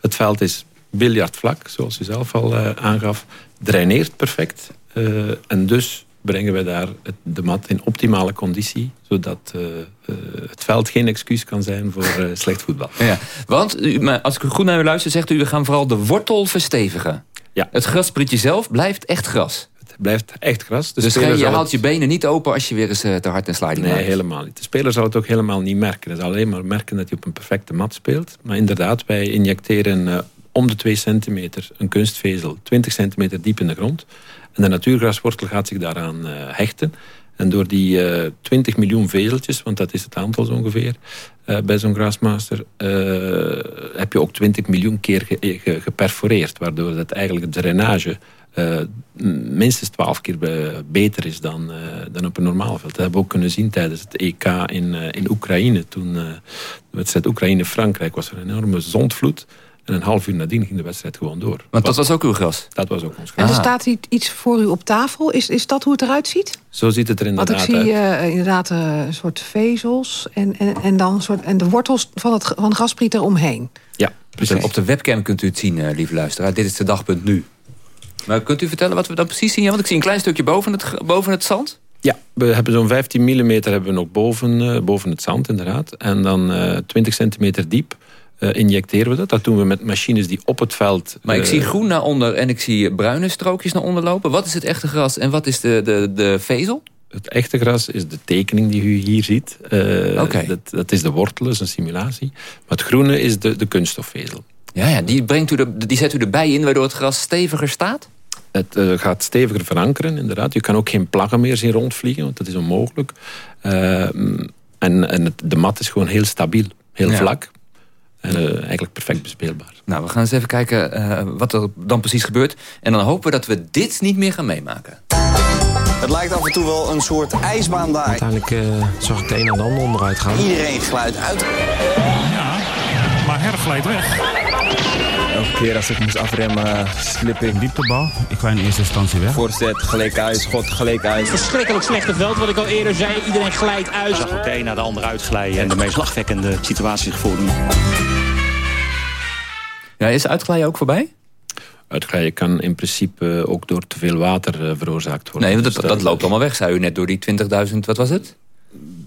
Het veld is biljartvlak, zoals u zelf al uh, aangaf. Draineert perfect. Uh, en dus brengen we daar de mat in optimale conditie, zodat uh, uh, het veld geen excuus kan zijn voor uh, slecht voetbal. Ja, want u, als ik goed naar u luister, zegt u, we gaan vooral de wortel verstevigen. Ja. Het grasprietje zelf blijft echt gras. Het blijft echt gras. De dus je haalt het... je benen niet open als je weer eens te hard en sliding Nee, maakt. helemaal niet. De speler zal het ook helemaal niet merken. Hij zal alleen maar merken dat hij op een perfecte mat speelt. Maar inderdaad, wij injecteren om de 2 centimeter een kunstvezel 20 centimeter diep in de grond. En de natuurgraswortel gaat zich daaraan uh, hechten. En door die uh, 20 miljoen vezeltjes, want dat is het aantal zo ongeveer... Uh, bij zo'n grasmaster, heb je ook 20 miljoen keer ge ge geperforeerd. Waardoor dat eigenlijk de drainage minstens 12 keer beter is dan, dan op een normaal veld. Dat hebben we ook kunnen zien tijdens het EK in, in Oekraïne. Toen de wedstrijd Oekraïne-Frankrijk was er een enorme zondvloed... En een half uur nadien ging de wedstrijd gewoon door. Want dat was ook uw gras? Dat was ook ons gras. En er staat iets voor u op tafel. Is, is dat hoe het eruit ziet? Zo ziet het er inderdaad uit. Want ik zie uh, inderdaad uh, een soort vezels en, en, en, dan soort, en de wortels van het van graspriet eromheen. Ja, precies. Op de webcam kunt u het zien, uh, lieve luisteraar. Dit is de dagpunt nu. Maar kunt u vertellen wat we dan precies zien? Ja, want ik zie een klein stukje boven het, boven het zand. Ja, we hebben zo'n 15 mm hebben we nog boven, boven het zand inderdaad. En dan 20 centimeter diep. Uh, injecteren we dat. Dat doen we met machines die op het veld... Maar ik uh, zie groen naar onder en ik zie bruine strookjes naar onder lopen. Wat is het echte gras en wat is de, de, de vezel? Het echte gras is de tekening die u hier ziet. Uh, okay. dat, dat is de wortel, dat is een simulatie. Maar het groene is de, de kunststofvezel. Ja, ja die, brengt u de, die zet u erbij in waardoor het gras steviger staat? Het gaat steviger verankeren, inderdaad. Je kan ook geen plaggen meer zien rondvliegen, want dat is onmogelijk. en en het, de mat is gewoon heel stabiel, heel ja. vlak. En uh, eigenlijk perfect bespeelbaar. Nou, we gaan eens even kijken uh, wat er dan precies gebeurt. En dan hopen we dat we dit niet meer gaan meemaken. Het lijkt af en toe wel een soort ijsbaan daar. Uiteindelijk uh, zag ik de een en de ander onderuit gaan. Iedereen glijdt uit. Ja, maar Her glijdt weg. Elke keer als ik moest afremmen, slip ik. Dieptebal, ik ga in eerste instantie weg. Voorzet, gelijk uit, schot, gelijk uit. Verschrikkelijk slechte veld, wat ik al eerder zei. Iedereen glijdt uit. Ik zag ook de een naar de ander uitglijden en de meest lachwekkende situaties gevonden. Ja, is uitglijden ook voorbij? Uitglijden kan in principe ook door te veel water uh, veroorzaakt worden. Nee, dat, dus dat, dat loopt allemaal weg, zei u net, door die 20.000, wat was het?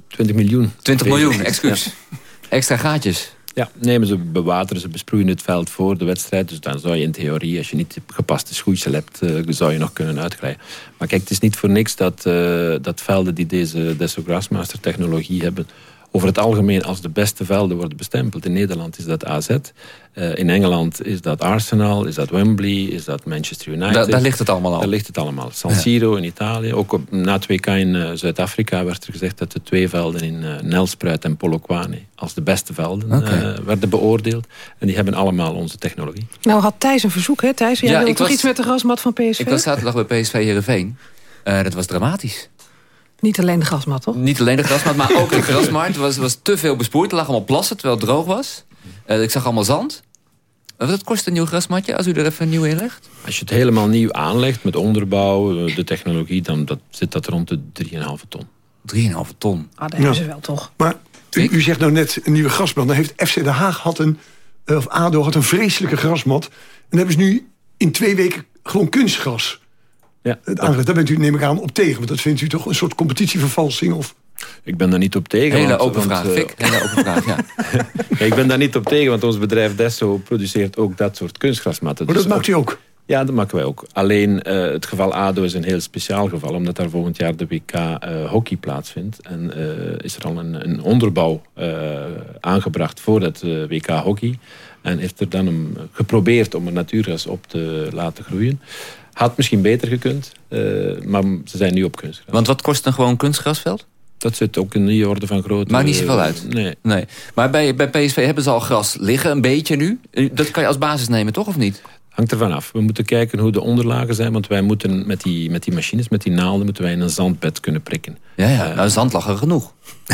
20 miljoen. 20 miljoen, <laughs> excuus. Ja. Extra gaatjes. Ja, maar ze bewateren, ze besproeien het veld voor de wedstrijd. Dus dan zou je in theorie, als je niet gepaste schoeisel hebt, uh, zou je nog kunnen uitglijden. Maar kijk, het is niet voor niks dat, uh, dat velden die deze Deso Grassmaster technologie hebben, over het algemeen als de beste velden worden bestempeld. In Nederland is dat AZ. Uh, in Engeland is dat Arsenal, is dat Wembley, is dat Manchester United. Da daar ligt het allemaal al. Daar ligt het allemaal. San Siro in Italië. Ook op, na het WK in uh, Zuid-Afrika werd er gezegd dat de twee velden in uh, Nelspruit en Polokwane als de beste velden okay. werden beoordeeld. En die hebben allemaal onze technologie. Nou had Thijs een verzoek, hè Thijs? Jij ja, wilde toch was, iets met de grasmat van PSV? Ik was zaterdag bij PSV Heerenveen. dat was dramatisch. Niet alleen de grasmat, toch? Niet alleen de grasmat, maar ook de grasmat. Er was, was te veel besproeid. Er lag allemaal plassen, terwijl het droog was. Uh, ik zag allemaal zand. Wat kost een nieuw grasmatje als u er even nieuw in legt? Als je het helemaal nieuw aanlegt met onderbouw, de technologie... dan dat, zit dat rond de 3,5 ton. 3,5 ton? Ah, dat hebben ze wel toch. Maar u, u, zegt nou net een nieuwe grasmat. Dan heeft FC Den Haag had een, of ADO had een vreselijke grasmat. En hebben ze nu in twee weken gewoon kunstgras. Ja, het. Daar bent u, neem ik aan, op tegen. Want dat vindt u toch een soort competitievervalsing? Of... Ik ben daar niet op tegen. Hele want, open vraag, Fik. Hele open vraag, <laughs> ja. ik ben daar niet op tegen, want ons bedrijf Desso produceert ook dat soort kunstgrasmatten. Maar dat dus maakt u ook? Ja, dat maken wij ook. Alleen uh, het geval ADO is een heel speciaal geval... omdat daar volgend jaar de WK uh, hockey plaatsvindt. En uh, is er al een, een onderbouw aangebracht voor het WK hockey. En heeft er dan een, geprobeerd om een natuurgas op te laten groeien. Had misschien beter gekund, uh, maar ze zijn nu op kunstgras. Want wat kost een gewoon kunstgrasveld? Dat zit ook in die orde van grootte. Maakt niet zoveel uit? Nee. nee. Maar bij, bij PSV hebben ze al gras liggen, een beetje nu. Dat kan je als basis nemen, toch, of niet? Hangt ervan af. We moeten kijken hoe de onderlagen zijn. Want wij moeten met die, met die machines, met die naalden... moeten wij in een zandbed kunnen prikken. Ja, ja. Uh, nou, zand lag er genoeg.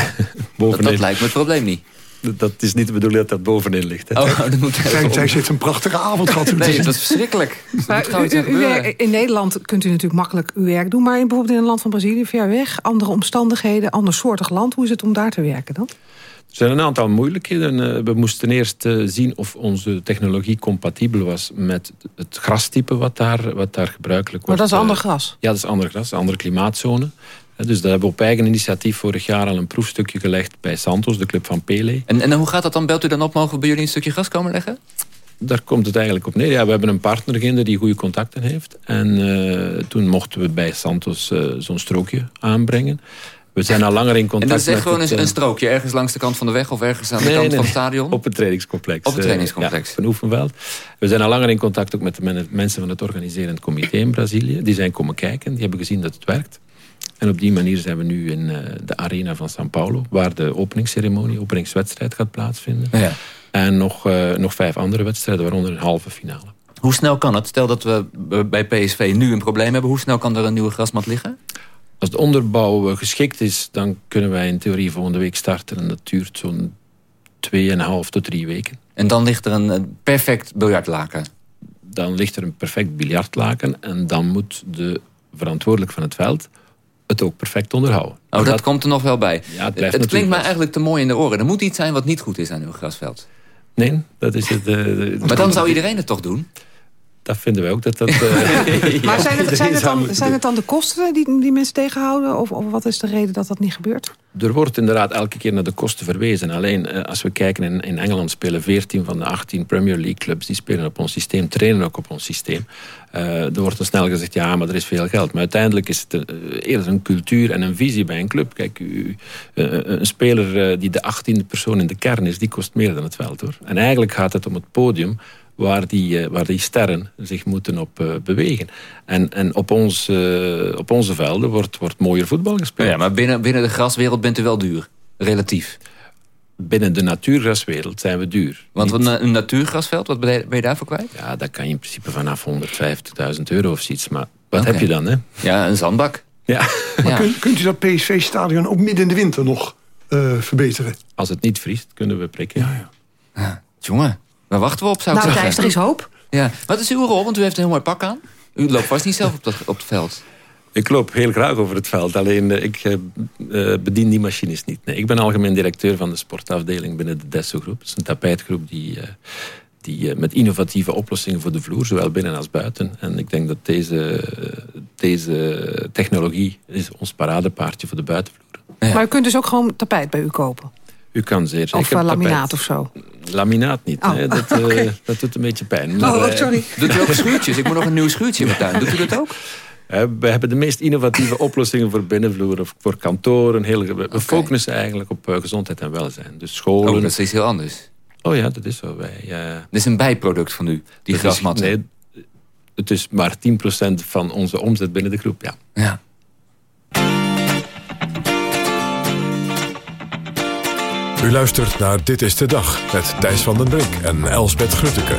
<laughs> dat, dat lijkt me het probleem niet dat is niet de bedoeling dat dat bovenin ligt. Hè? Oh, dat moet Zij heeft een prachtige avond gehad. <laughs> nee, dat is verschrikkelijk. <laughs> u, u, in Nederland kunt u natuurlijk makkelijk uw werk doen... maar bijvoorbeeld in een land van Brazilië, ver weg... andere omstandigheden, ander soortig land. Hoe is het om daar te werken dan? Er zijn een aantal moeilijkheden. Eh, we moesten eerst eh, zien of onze technologie compatibel was... met het grastype wat daar, wat daar gebruikelijk wordt. Maar dat is ander gras? Ja, dat is ander gras, een andere klimaatzone. Dus daar hebben we op eigen initiatief vorig jaar al een proefstukje gelegd bij Santos, de club van Pele. En, en hoe gaat dat dan? Belt u dan op? Mogen we bij jullie een stukje gas komen leggen? Daar komt het eigenlijk op neer. Ja, we hebben een partner gevonden die goede contacten heeft. En uh, toen mochten we bij Santos uh, zo'n strookje aanbrengen. We zijn al langer in contact. En dat is gewoon een, een, strookje, ergens langs de kant van de weg... of ergens aan de kant van het stadion? op het trainingscomplex. Op het trainingscomplex. Uh, ja, Oefenveld. We zijn al langer in contact ook met de mensen van het organiserend comité in Brazilië. Die zijn komen kijken, die hebben gezien dat het werkt. En op die manier zijn we nu in uh, de arena van São Paulo... waar de openingsceremonie, openingswedstrijd gaat plaatsvinden. Ja. En nog, uh, nog vijf andere wedstrijden, waaronder een halve finale. Hoe snel kan het? Stel dat we bij PSV nu een probleem hebben. Hoe snel kan er een nieuwe grasmat liggen? Als de onderbouw eh, geschikt is, dan kunnen wij in theorie volgende week starten. En dat duurt zo'n 2,5 tot 3 weken. En dan ligt er een perfect biljartlaken? Dan ligt er een perfect biljartlaken. En dan moet de verantwoordelijk van het veld het ook perfect onderhouden. Oh, dat, komt er nog wel bij. Ja, het, het klinkt mij eigenlijk te mooi in de oren. Er moet iets zijn wat niet goed is aan uw grasveld. Nee, dat is het. Uh, maar dan zou iedereen het toch doen? Dat vinden we ook. Dat dat, <laughs> uh, maar zijn het, <laughs> zijn, het dan, zijn het dan de kosten die, die mensen tegenhouden? Of, of wat is de reden dat dat niet gebeurt? Er wordt inderdaad elke keer naar de kosten verwezen. Alleen uh, als we kijken, in, in Engeland spelen 14 van de 18 Premier League clubs. Die spelen op ons systeem, trainen ook op ons systeem. Uh, er wordt dan snel gezegd, ja, maar er is veel geld. Maar uiteindelijk is het eerder een cultuur en een visie bij een club. Kijk, u, een speler die de 18e persoon in de kern is, die kost meer dan het veld. hoor. En eigenlijk gaat het om het podium waar die, eh, waar die sterren zich moeten op uh, bewegen. En, en op, ons, uh, op onze velden wordt, wordt mooier voetbal gespeeld. Ja, maar binnen, binnen de graswereld bent u wel duur, relatief. Binnen de natuurgraswereld zijn we duur. Want Niet... een, een natuurgrasveld, wat ben je daarvoor kwijt? Ja, dat kan je in principe vanaf 150.000 euro of zoiets. Maar wat okay. heb je dan, hè? Ja, een zandbak. Ja. Maar kunt, kunt u dat PSV-stadion ook midden in de winter nog uh, verbeteren? Als het niet vriest, kunnen we prikken. Ja, ja. ja jongen, Waar wachten we op, zou ik nou, zeggen? er is hoop. Ja. Wat is uw rol? Want u heeft een heel mooi pak aan. U loopt vast niet zelf op, dat, op het veld. Ik loop heel graag over het veld. Alleen uh, ik uh, bedien die machines niet. Nee, ik ben algemeen directeur van de sportafdeling binnen de Desso Groep. Dat is een tapijtgroep die, uh, die met innovatieve oplossingen voor de vloer, zowel binnen als buiten. En ik denk dat deze, deze technologie is ons paradepaardje voor de buitenvloer. Ja. Maar u kunt dus ook gewoon tapijt bij u kopen? U kan zeer zeker. Of uh, laminaat of zo? Laminaat niet. Oh, dat, <laughs> uh, dat doet een beetje pijn. Maar, oh, sorry. <laughs> Doet u ook schuurtjes? Ik moet nog een nieuw schuurtje in mijn tuin. Doet u dat ook? We hebben de meest innovatieve oplossingen voor binnenvloer of voor kantoren. Heel, we okay. focussen eigenlijk op uh, gezondheid en welzijn. Dus scholen. Oh, dat is heel anders. Oh ja, dat is zo. Wij, uh, dat is een bijproduct van u, die grasmatten. Nee, het is maar 10% van onze omzet binnen de groep, ja. Ja. U luistert naar Dit is de Dag met Thijs van den Brink en Elsbeth Grutteke.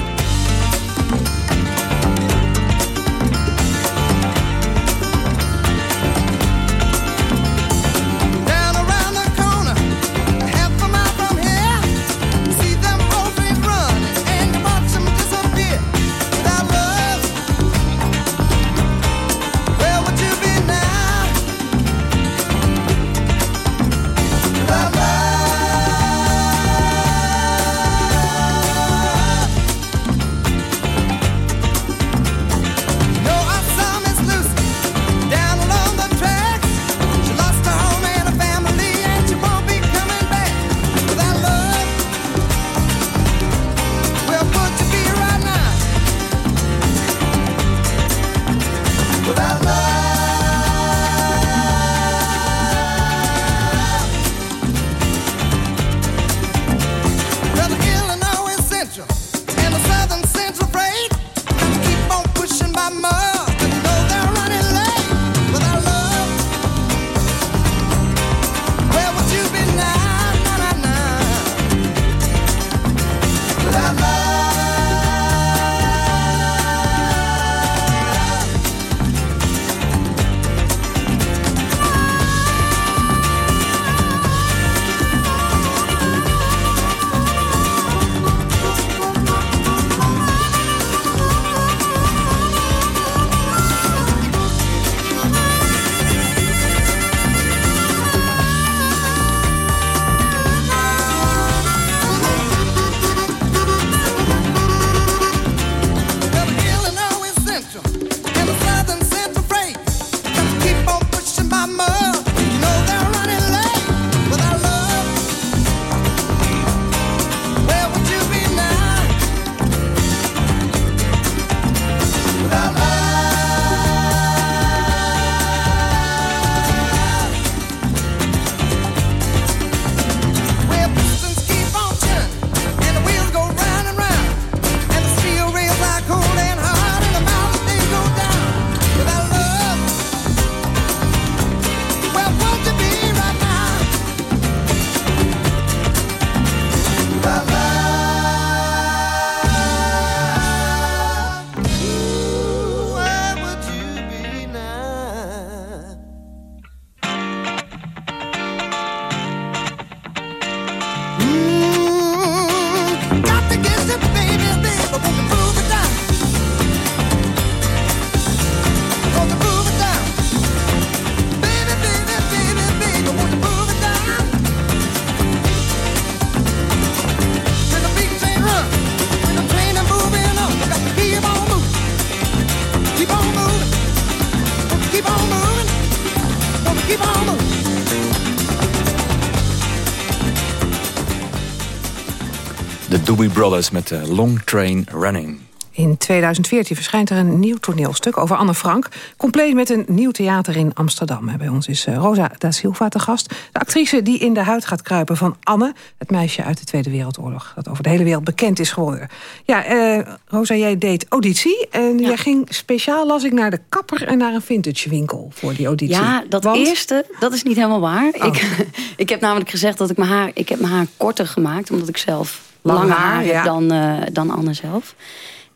Brothers met Long Train Running. In 2014 verschijnt er een nieuw toneelstuk over Anne Frank. Compleet met een nieuw theater in Amsterdam. Bij ons is eh, Rosa da Silva te gast. De actrice die in de huid gaat kruipen van Anne. Het meisje uit de Tweede Wereldoorlog. Dat over de hele wereld bekend is geworden. Ja, uh, Rosa, jij deed auditie. En jij ging speciaal, las ik, naar de kapper en naar een vintage winkel voor die auditie. Ja, dat eerste, dat is niet helemaal waar. Oh. Ik, <laughs> ik heb namelijk gezegd dat ik mijn haar, ik heb mijn haar korter gemaakt. Omdat ik zelf langer haar, dan, uh, dan Anne zelf.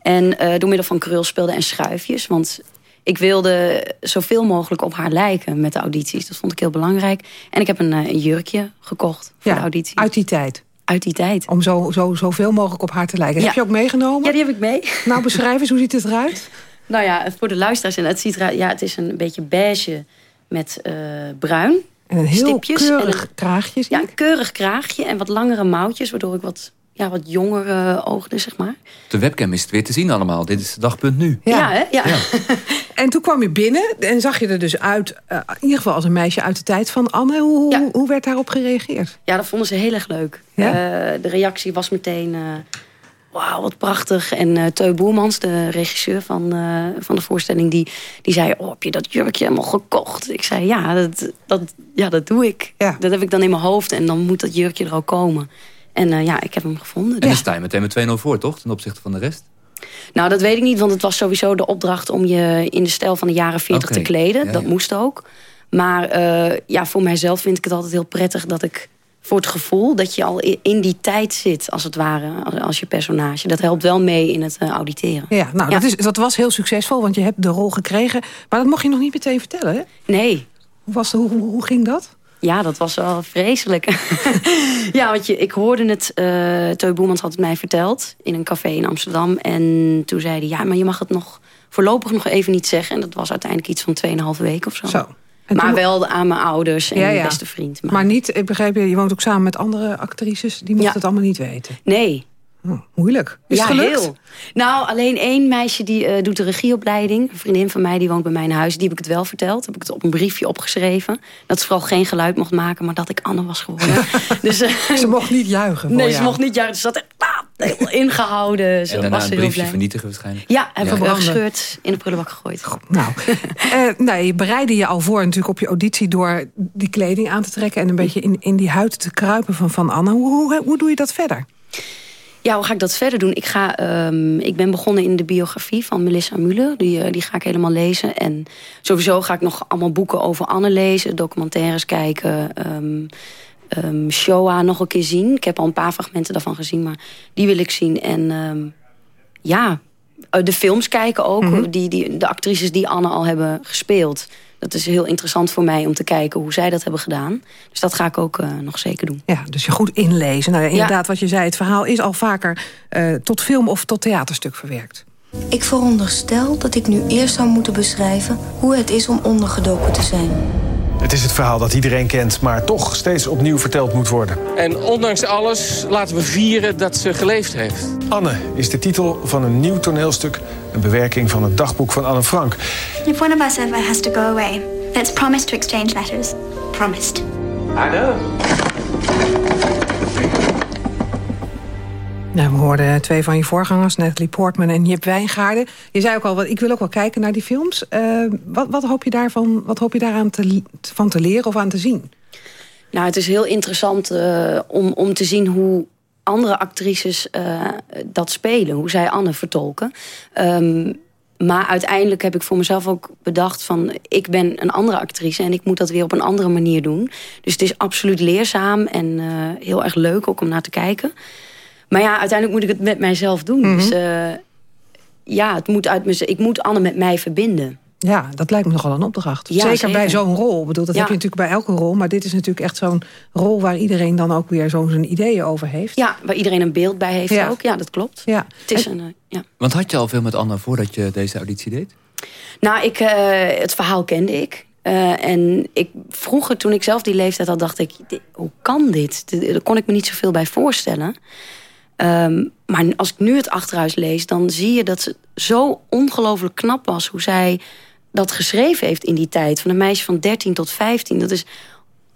En uh, door middel van krulspelden en schuifjes. Want ik wilde zoveel mogelijk op haar lijken met de audities. Dat vond ik heel belangrijk. En ik heb een, een jurkje gekocht voor de auditie. Uit die tijd? Uit die tijd. Om zo, zo, zoveel mogelijk op haar te lijken. Ja. Heb je ook meegenomen? Ja, die heb ik mee. Nou, beschrijf eens, hoe ziet het eruit? <laughs> Nou ja, voor de luisteraars. Het, ziet eruit, ja, het is een beetje beige met uh, bruin. En een heel stipjes keurig en kraagje. Ja, een keurig kraagje en wat langere mouwtjes... waardoor ik wat ja, wat jongere oogden, zeg maar. De webcam is het weer te zien allemaal. Dit is de dagpunt nu. Ja, ja, hè? ja. <laughs> en toen kwam je binnen en zag je er dus uit... Uh, in ieder geval als een meisje uit de tijd van Anne. Hoe, ja. hoe werd daarop gereageerd? Ja, dat vonden ze heel erg leuk. Uh, de reactie was meteen... Uh, wauw, wat prachtig. En uh, Teu Boermans, de regisseur van, van de voorstelling... Die, die zei, oh, heb je dat jurkje helemaal gekocht? Ik zei, ja, dat, dat, ja, dat doe ik. Ja. Dat heb ik dan in mijn hoofd en dan moet dat jurkje er ook komen. En ja, ik heb hem gevonden. En dan sta je meteen met 2-0 voor, toch? Ten opzichte van de rest? Nou, dat weet ik niet, want het was sowieso de opdracht... om je in de stijl van de jaren 40 te kleden. dat moest ook. Maar uh, ja, voor mijzelf vind ik het altijd heel prettig dat ik voor het gevoel dat je al in die tijd zit, als het ware, als je personage. Dat helpt wel mee in het uh, auditeren. Ja, nou, Dat, is, dat was heel succesvol, want je hebt de rol gekregen. Maar dat mocht je nog niet meteen vertellen, hè? Nee. Hoe, was, hoe, hoe ging dat? Ja, dat was wel vreselijk. <laughs> ja, want je, ik hoorde het, uh, Teu Boemans had het mij verteld... in een café in Amsterdam. En toen zei hij, ja, maar je mag het nog voorlopig nog even niet zeggen. En dat was uiteindelijk iets van 2,5 weken of zo. Zo. maar wel aan mijn ouders en mijn beste vriend. Maar. maar. niet, ik begrijp je, je woont ook samen met andere actrices. Die mochten het allemaal niet weten. Nee, Oh, moeilijk. Is ja, het gelukt? heel. Nou, alleen één meisje die uh, doet de regieopleiding. Een vriendin van mij die woont bij mij in huis. Die heb ik het wel verteld. Heb ik het op een briefje opgeschreven. Dat ze vooral geen geluid mocht maken, maar dat ik Anne was geworden. <laughs> dus, uh, ze mocht niet juichen Nee, ze mocht niet juichen. Ze zat echt ah, ingehouden. Ze en daarna was een briefje vernietigen waarschijnlijk. Ja, heb ik gescheurd in de prullenbak gegooid. nou, uh, <laughs> nou, je bereidde je al voor natuurlijk op je auditie... door die kleding aan te trekken... en een beetje in, in die huid te kruipen van, van Anne. Hoe, hoe, hoe doe je dat verder? Ja, hoe ga ik dat verder doen? Ik, ga, um, ik ben begonnen in de biografie van Melissa Muller. Die, uh, die ga ik helemaal lezen. En sowieso ga ik nog allemaal boeken over Anne lezen. Documentaires kijken. Um, um, Shoah nog een keer zien. Ik heb al een paar fragmenten daarvan gezien. Maar die wil ik zien. En ja, eh, de films kijken ook. Mm -hmm. die, die, de actrices die Anne al hebben gespeeld dat is heel interessant voor mij om te kijken hoe zij dat hebben gedaan. Dus dat ga ik ook uh, nog zeker doen. Ja, dus je goed inlezen. Nou ja, inderdaad, wat je zei, het verhaal is al vaker uh, tot film of tot theaterstuk verwerkt. Ik veronderstel dat ik nu eerst zou moeten beschrijven hoe het is om ondergedoken te zijn. Het is het verhaal dat iedereen kent, maar toch steeds opnieuw verteld moet worden. En ondanks alles laten we vieren dat ze geleefd heeft. Anne is de titel van een nieuw toneelstuk. Een bewerking van het dagboek van Anne Frank. If one of us ever has to go away, let's promise to exchange letters. Promised. I know. Nou, we hoorden twee van je voorgangers, Natalie Portman en Jip Wijngaarden. Je zei ook al, ik wil ook wel kijken naar die films. Uh, wat, wat, hoop je daarvan, wat hoop je daaraan te, van te leren of aan te zien? Nou, het is heel interessant uh, om, om te zien hoe andere actrices uh, dat spelen. Hoe zij Anne vertolken. Um, maar uiteindelijk heb ik voor mezelf ook bedacht van... ik ben een andere actrice en ik moet dat weer op een andere manier doen. Dus het is absoluut leerzaam en heel erg leuk ook om naar te kijken. Maar ja, uiteindelijk moet ik het met mijzelf doen. Mm -hmm. Dus uh, ja, het moet uit mezelf, ik moet Anne met mij verbinden. Ja, dat lijkt me nogal een opdracht. Ja, zeker, zeker, bij zo'n rol. Ik bedoel, dat ja. heb je natuurlijk bij elke rol. Maar dit is natuurlijk echt zo'n rol waar iedereen dan ook weer zo'n zijn ideeën over heeft. Ja, waar iedereen een beeld bij heeft ja. ook. Ja, dat klopt. Ja. Het is een, uh, ja. Want had je al veel met Anne voordat je deze auditie deed? Nou, ik, uh, het verhaal kende ik. Uh, en ik, vroeger, toen ik zelf die leeftijd had, dacht ik... hoe kan dit? Daar kon ik me niet zoveel bij voorstellen. Um, maar als ik nu het Achterhuis lees, dan zie je dat ze zo ongelooflijk knap was... hoe zij dat geschreven heeft in die tijd. Van een meisje van 13 tot 15. Dat is,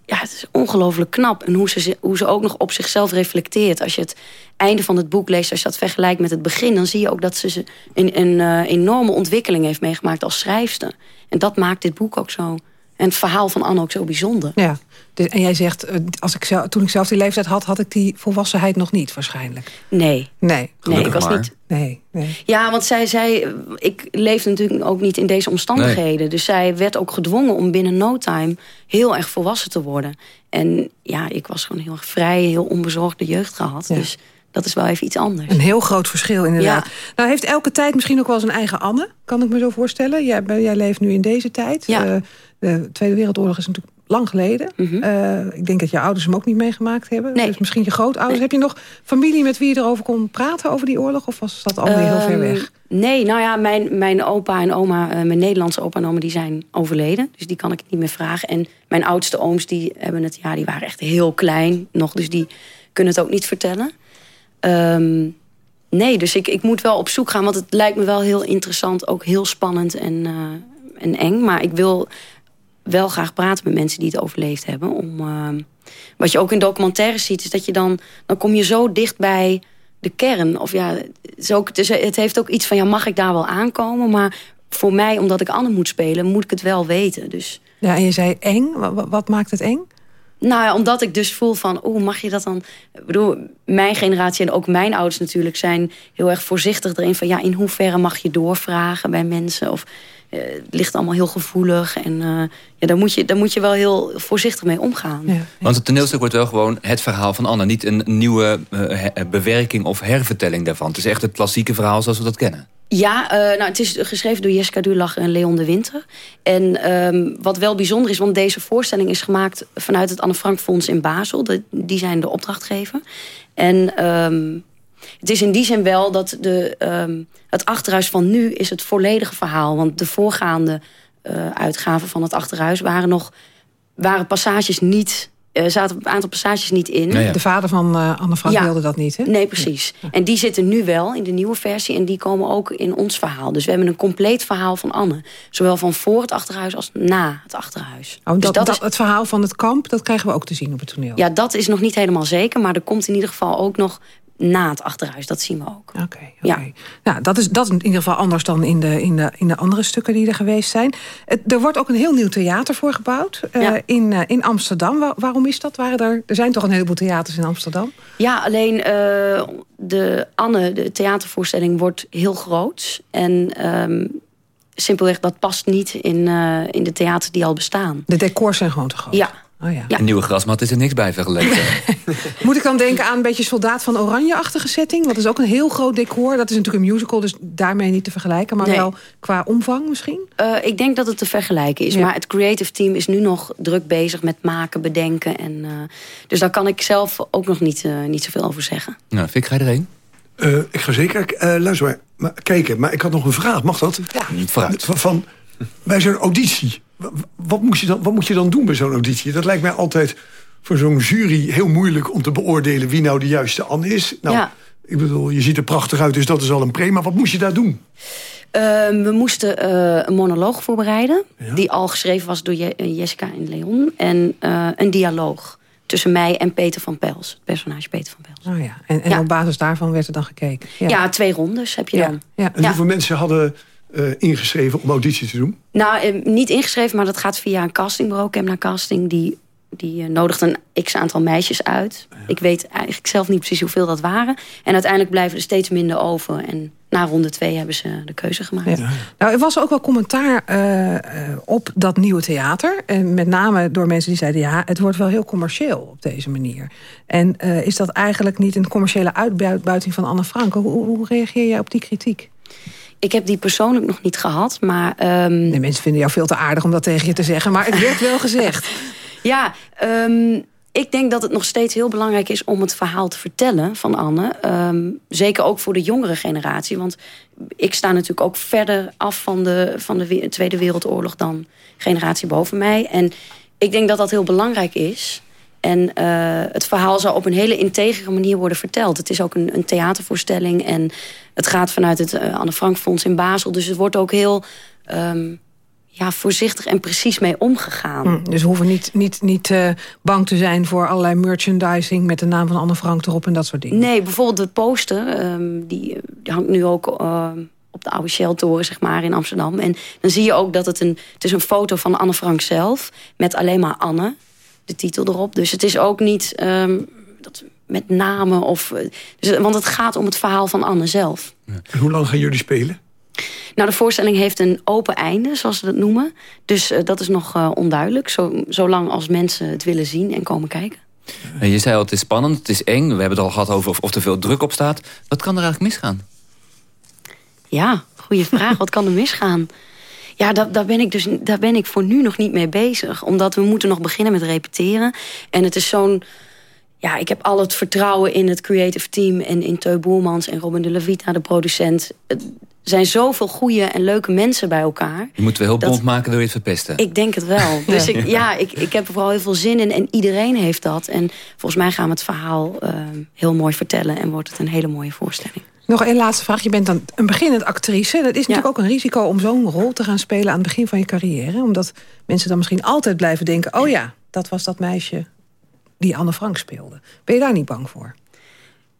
ja, het is ongelooflijk knap. En hoe ze, hoe ze ook nog op zichzelf reflecteert. Als je het einde van het boek leest, als je dat vergelijkt met het begin... dan zie je ook dat ze een, een uh, enorme ontwikkeling heeft meegemaakt als schrijfster. En dat maakt dit boek ook zo... En het verhaal van Anne ook zo bijzonder. Ja, dus, en jij zegt, eh, als ik zelf, toen ik zelf die leeftijd had... had ik die volwassenheid nog niet waarschijnlijk. Nee. Nee, nee ik was maar. niet... Nee, nee. Ja, want zij zei... Ik leefde natuurlijk ook niet in deze omstandigheden. Nee. Dus zij werd ook gedwongen om binnen no time... heel erg volwassen te worden. En ja, ik was gewoon heel erg vrij, heel onbezorgde jeugd gehad. Ja. Dus dat is wel even iets anders. Een heel groot verschil inderdaad. Ja. Nou heeft elke tijd misschien ook wel zijn eigen Anne. Kan ik me zo voorstellen. Jij, jij leeft nu in deze tijd. Ja. Uh, de Tweede Wereldoorlog is natuurlijk lang geleden. Mm -hmm. uh, ik denk dat je ouders hem ook niet meegemaakt hebben. Nee. Dus misschien je grootouders. Nee. Heb je nog familie met wie je erover kon praten over die oorlog? Of was dat alweer uh, heel ver weg? Nee, nou ja, mijn, mijn opa en oma, uh, mijn Nederlandse opa en oma, die zijn overleden. Dus die kan ik niet meer vragen. En mijn oudste ooms, die hebben het, ja, die waren echt heel klein nog. Dus die kunnen het ook niet vertellen. Um, nee, dus ik, ik moet wel op zoek gaan. Want het lijkt me wel heel interessant. Ook heel spannend en, uh, en eng. Maar ik wil wel graag praten met mensen die het overleefd hebben. Om, uh, wat je ook in documentaires ziet, is dat je dan... dan kom je zo dicht bij de kern. Of ja, het, is ook, het heeft ook iets van, ja, mag ik daar wel aankomen? Maar voor mij, omdat ik Anne moet spelen, moet ik het wel weten. Dus... Ja, en je zei eng. Wat, maakt het eng? Nou ja, omdat ik dus voel van, oeh, mag je dat dan... Ik bedoel, mijn generatie en ook mijn ouders natuurlijk... zijn heel erg voorzichtig erin van... ja, in hoeverre mag je doorvragen bij mensen? Of uh, het ligt allemaal heel gevoelig. En uh, ja, daar, moet je, daar moet je wel heel voorzichtig mee omgaan. Ja. Want het toneelstuk wordt wel gewoon het verhaal van Anne. Niet een nieuwe uh, bewerking of hervertelling daarvan. Het is echt het klassieke verhaal zoals we dat kennen. Ja, nou, het is geschreven door Jessica Duurlacher en Leon de Winter. En um, wat wel bijzonder is, want deze voorstelling is gemaakt... vanuit het Anne Frank Fonds in Basel. De, die zijn de opdrachtgever. En um, het is in die zin wel dat de, um, het achterhuis van nu is het volledige verhaal. Want de voorgaande uh, uitgaven van het achterhuis waren nog waren passages niet uh, zaten een aantal passages niet in. De vader van uh, Anne Frank wilde dat niet, hè? Nee, precies. En die zitten nu wel in de nieuwe versie... en die komen ook in ons verhaal. Dus we hebben een compleet verhaal van Anne. Zowel van voor het achterhuis als na het achterhuis. Oh, dus dat, dat, is... Het verhaal van het kamp, dat krijgen we ook te zien op het toneel? Ja, dat is nog niet helemaal zeker... maar er komt in ieder geval ook nog na het achterhuis. Dat zien we ook. Oké, okay, ja. nou, dat, is, dat is in ieder geval anders dan in de, in de, in de andere stukken die er geweest zijn. Het, er wordt ook een heel nieuw theater voor gebouwd uh, in, uh, in Amsterdam. waarom is dat? Waren er, er zijn toch een heleboel theaters in Amsterdam? Ja, alleen uh, de Anne, de theatervoorstelling, wordt heel groot. En... Um, simpelweg, dat past niet in, in de theaters die al bestaan. De decors zijn gewoon te groot? Ja, Oh ja. Een nieuwe grasmat is er niks bij vergeleken. <laughs> Moet ik dan denken aan een beetje Soldaat van Oranje-achtige setting? Dat is ook een heel groot decor. Dat is natuurlijk een musical, dus daarmee niet te vergelijken. Maar wel qua omvang misschien? Uh, ik denk dat het te vergelijken is. Ja. Maar het creative team is nu nog druk bezig met maken, bedenken. En, uh, dus daar kan ik zelf ook nog niet, uh, niet zoveel over zeggen. Nou, Fik, ga je erheen? ik ga zeker luister maar, maar, kijken. Maar ik had nog een vraag, mag dat? Ja. Niet vooruit. Van, van, bij zo'n auditie wat moet je dan, wat moet je dan doen bij zo'n auditie? Dat lijkt mij altijd voor zo'n jury heel moeilijk om te beoordelen... wie nou de juiste Anne is. Nou, ja. ik bedoel, je ziet er prachtig uit, dus dat is al een pre. Maar wat moest je daar doen? Uh, we moesten uh, een monoloog voorbereiden. Ja. Die al geschreven was door Je Jessica en Leon. En uh, een dialoog tussen mij en Peter van Pels. Het personage Peter van Pels. Oh ja. En, en ja. op basis daarvan werd er dan gekeken? Ja, ja twee rondes heb je dan. Ja. En hoeveel mensen hadden uh, ingeschreven om auditie te doen? Nou, eh, niet ingeschreven, maar dat gaat via een castingbureau. Kemna Casting, die, die uh, nodigt een x-aantal meisjes uit. Ja. Ik weet eigenlijk zelf niet precies hoeveel dat waren. En uiteindelijk blijven er steeds minder over. En na ronde twee hebben ze de keuze gemaakt. Ja. Nou, er was ook wel commentaar uh, op dat nieuwe theater. En met name door mensen die zeiden... ja, het wordt wel heel commercieel op deze manier. En uh, is dat eigenlijk niet een commerciële uitbuiting van Anne Frank? Hoe, hoe reageer jij op die kritiek? Ik heb die persoonlijk nog niet gehad, maar... Um... Nee, mensen vinden jou veel te aardig om dat tegen je te zeggen, maar het werd wel gezegd. <laughs> ja, um, ik denk dat het nog steeds heel belangrijk is om het verhaal te vertellen van Anne. Um, zeker ook voor de jongere generatie. Want ik sta natuurlijk ook verder af van de, van de Tweede Wereldoorlog dan generatie boven mij. En ik denk dat dat heel belangrijk is. En uh, het verhaal zal op een hele integere manier worden verteld. Het is ook een, een theatervoorstelling en het gaat vanuit het uh, Anne Frank Fonds in Basel. Dus het wordt ook heel um, ja, voorzichtig en precies mee omgegaan. Hm, dus we hoeven niet, niet, niet uh, bang te zijn voor allerlei merchandising... met de naam van Anne Frank erop en dat soort dingen. Nee, bijvoorbeeld de poster, um, die, die, hangt nu ook op de oude Shell-toren zeg maar, in Amsterdam. En dan zie je ook dat het een, het is een foto van Anne Frank zelf... met alleen maar Anne de titel erop. Dus het is ook niet um, dat met namen of... Dus, want het gaat om het verhaal van Anne zelf. En hoe lang gaan jullie spelen? Nou, de voorstelling heeft een open einde, zoals ze dat noemen. Dus uh, dat is nog uh, onduidelijk. Zo, zolang als mensen het willen zien en komen kijken. Je zei al, het is spannend, het is eng. We hebben het al gehad over of, of er veel druk op staat. Wat kan er eigenlijk misgaan? Ja, goede vraag. Wat kan er misgaan? Ja, daar, daar, ben ik dus, daar ben ik voor nu nog niet mee bezig. Omdat we moeten nog beginnen met repeteren. En het is zo'n... Ja, ik heb al het vertrouwen in het creative team... en in Teu Boermans en Robin de Levita, de producent. Er zijn zoveel goede en leuke mensen bij elkaar. Je moet wel heel bond maken, wil je het verpesten? Ik denk het wel. <laughs> Dus ik, ja, ik, ik heb er vooral heel veel zin in. En iedereen heeft dat. En volgens mij gaan we het verhaal uh, heel mooi vertellen... en wordt het een hele mooie voorstelling. Nog één laatste vraag. Je bent dan een beginnend actrice. Dat is natuurlijk ook een risico om zo'n rol te gaan spelen... aan het begin van je carrière. Omdat mensen dan misschien altijd blijven denken... oh ja, dat was dat meisje die Anne Frank speelde. Ben je daar niet bang voor?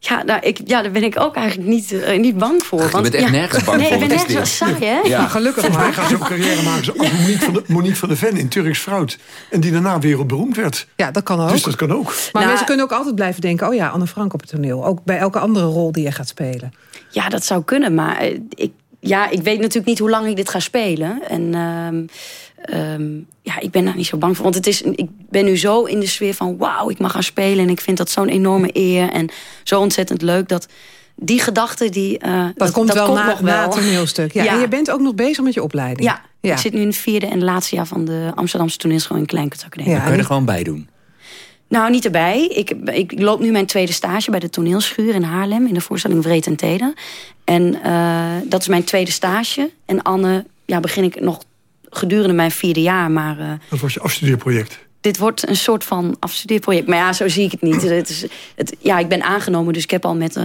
Ja, nou, ik, ja, daar ben ik ook eigenlijk niet, uh, niet bang voor. Ach, want, je bent echt ja, nergens bang nee, voor. Nee, ik ben nergens saai, hè? Ja, gelukkig maar. Hij gaat zo'n carrière maken zoals <laughs> Monique van, de, Monique van de Ven in Turks Fruit. En die daarna wereldberoemd werd. Ja, dat kan ook. Dus dat kan ook. Maar nou, mensen kunnen ook altijd blijven denken... oh ja, Anne Frank op het toneel. Ook bij elke andere rol die je gaat spelen. Ja, dat zou kunnen. Maar ik, ja, ik weet natuurlijk niet hoe lang ik dit ga spelen. En... Uh, Um, ja, ik ben daar niet zo bang voor. Want het is, ik ben nu zo in de sfeer van... wauw, ik mag gaan spelen. En ik vind dat zo'n enorme eer. En zo ontzettend leuk dat die gedachte... Die, uh, dat, dat, komt dat wel komt na, nog wel. na het toneelstuk. Ja, ja, En je bent ook nog bezig met je opleiding. Ja, ja, ik zit nu in het vierde en laatste jaar... van de Amsterdamse toneelschool in Kleinkunstacademie. Ja, kun je er gewoon bij doen? Nou, niet erbij. Ik, ik loop nu mijn tweede stage bij de toneelschuur in Haarlem... in de voorstelling Vreed en Teder. En uh, dat is mijn tweede stage. En Anne ja, begin ik nog gedurende mijn vierde jaar. Maar, uh, dat was je afstudeerproject? Dit wordt een soort van afstudeerproject. Maar ja, zo zie ik het niet. het is, het, ja, ik ben aangenomen, dus ik heb al met uh,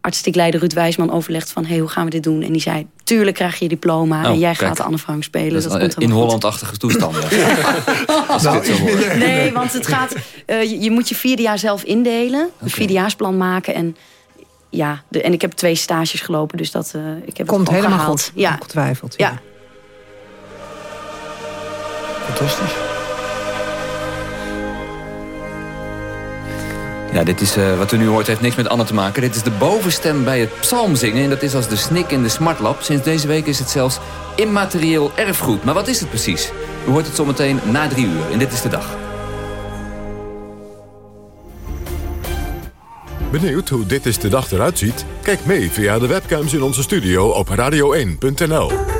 artistiek leider Ruud Wijsman overlegd van... hey, hoe gaan we dit doen? En die zei, tuurlijk krijg je je diploma oh, en jij kijk. gaat Anne Frank spelen. Dat, dat in Hollandachtige toestanden. <laughs> nou, nee, want het gaat, uh, je, je, moet je vierde jaar zelf indelen. Een okay. vierdejaarsplan maken en... Ja, de, en ik heb twee stages gelopen, dus dat uh, ik heb Komt het helemaal gehaald. goed, ja. ongetwijfeld. Ja. ja. Fantastisch. Ja, dit is uh, wat u nu hoort, heeft niks met Anne te maken. Dit is de bovenstem bij het psalmzingen. En dat is als de snik in de smartlab. Sinds deze week is het zelfs immaterieel erfgoed. Maar wat is het precies? U hoort het zometeen na drie uur. En dit is de dag. Benieuwd hoe dit is de dag eruit ziet? Kijk mee via de webcams in onze studio op radio1.nl.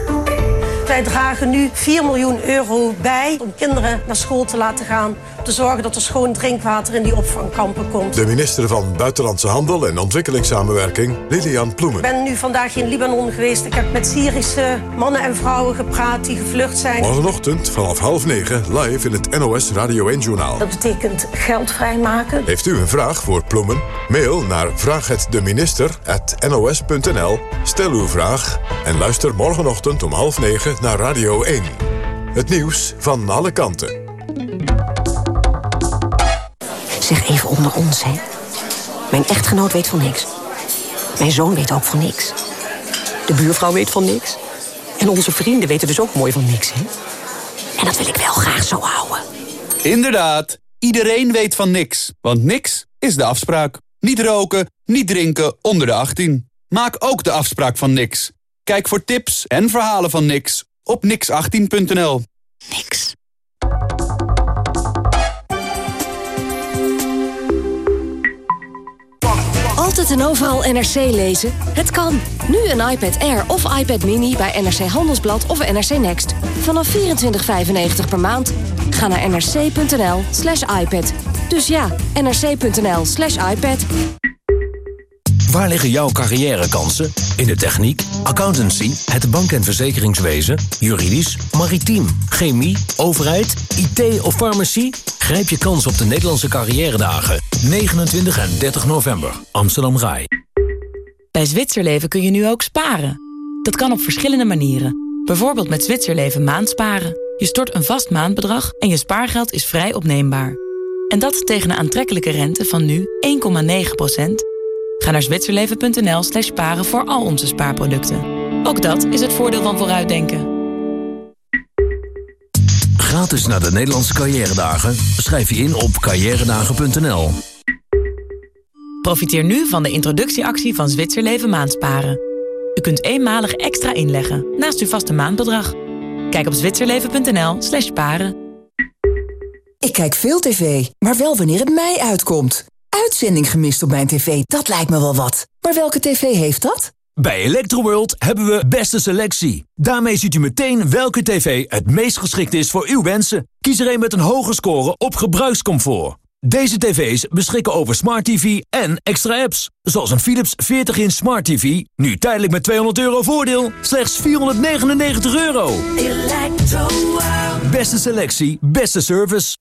Wij dragen nu 4 miljoen euro bij om kinderen naar school te laten gaan. Te zorgen dat er schoon drinkwater in die opvangkampen komt. De minister van Buitenlandse Handel en Ontwikkelingssamenwerking, Lilian Ploemen. Ik ben nu vandaag in Libanon geweest. Ik heb met Syrische mannen en vrouwen gepraat die gevlucht zijn. Morgenochtend vanaf half negen live in het NOS Radio 1-journaal. Dat betekent geld vrijmaken. Heeft u een vraag voor Ploemen? Mail naar vraaghetdeminister.nos.nl. Stel uw vraag en luister morgenochtend om half negen naar Radio 1. Het nieuws van alle kanten. Zeg even onder ons, hè. Mijn echtgenoot weet van niks. Mijn zoon weet ook van niks. De buurvrouw weet van niks. En onze vrienden weten dus ook mooi van niks, hè. En dat wil ik wel graag zo houden. Inderdaad. Iedereen weet van niks. Want niks is de afspraak. Niet roken, niet drinken onder de 18. Maak ook de afspraak van niks. Kijk voor tips en verhalen van niks op nix18.nl. Niks. Altijd en overal NRC lezen? Het kan. Nu een iPad Air of iPad Mini bij NRC Handelsblad of NRC Next. Vanaf 24,95 per maand. Ga naar nrc.nl slash iPad. Dus ja, nrc.nl slash iPad. Waar liggen jouw carrièrekansen? In de techniek, accountancy, het bank- en verzekeringswezen, juridisch, maritiem, chemie, overheid, IT of farmacie? Grijp je kans op de Nederlandse carrièredagen. 29 en 30 november, Amsterdam Rai. Bij Zwitserleven kun je nu ook sparen. Dat kan op verschillende manieren. Bijvoorbeeld met Zwitserleven maandsparen. Je stort een vast maandbedrag en je spaargeld is vrij opneembaar. En dat tegen een aantrekkelijke rente van nu 1,9 Ga naar zwitserleven.nl slash sparen voor al onze spaarproducten. Ook dat is het voordeel van vooruitdenken. Gratis naar de Nederlandse carrière Schrijf je in op carrièredagen.nl. Profiteer nu van de introductieactie van Zwitserleven Maandsparen. U kunt eenmalig extra inleggen naast uw vaste maandbedrag. Kijk op zwitserleven.nl slash sparen. Ik kijk veel tv, maar wel wanneer het mij uitkomt uitzending gemist op mijn tv. Dat lijkt me wel wat. Maar welke tv heeft dat? Bij Electroworld hebben we beste selectie. Daarmee ziet u meteen welke tv het meest geschikt is voor uw wensen. Kies er een met een hoge score op gebruikscomfort. Deze tv's beschikken over Smart TV en extra apps. Zoals een Philips 40-inch Smart TV. Nu tijdelijk met 200 euro voordeel. Slechts 499 euro. Beste selectie, beste service.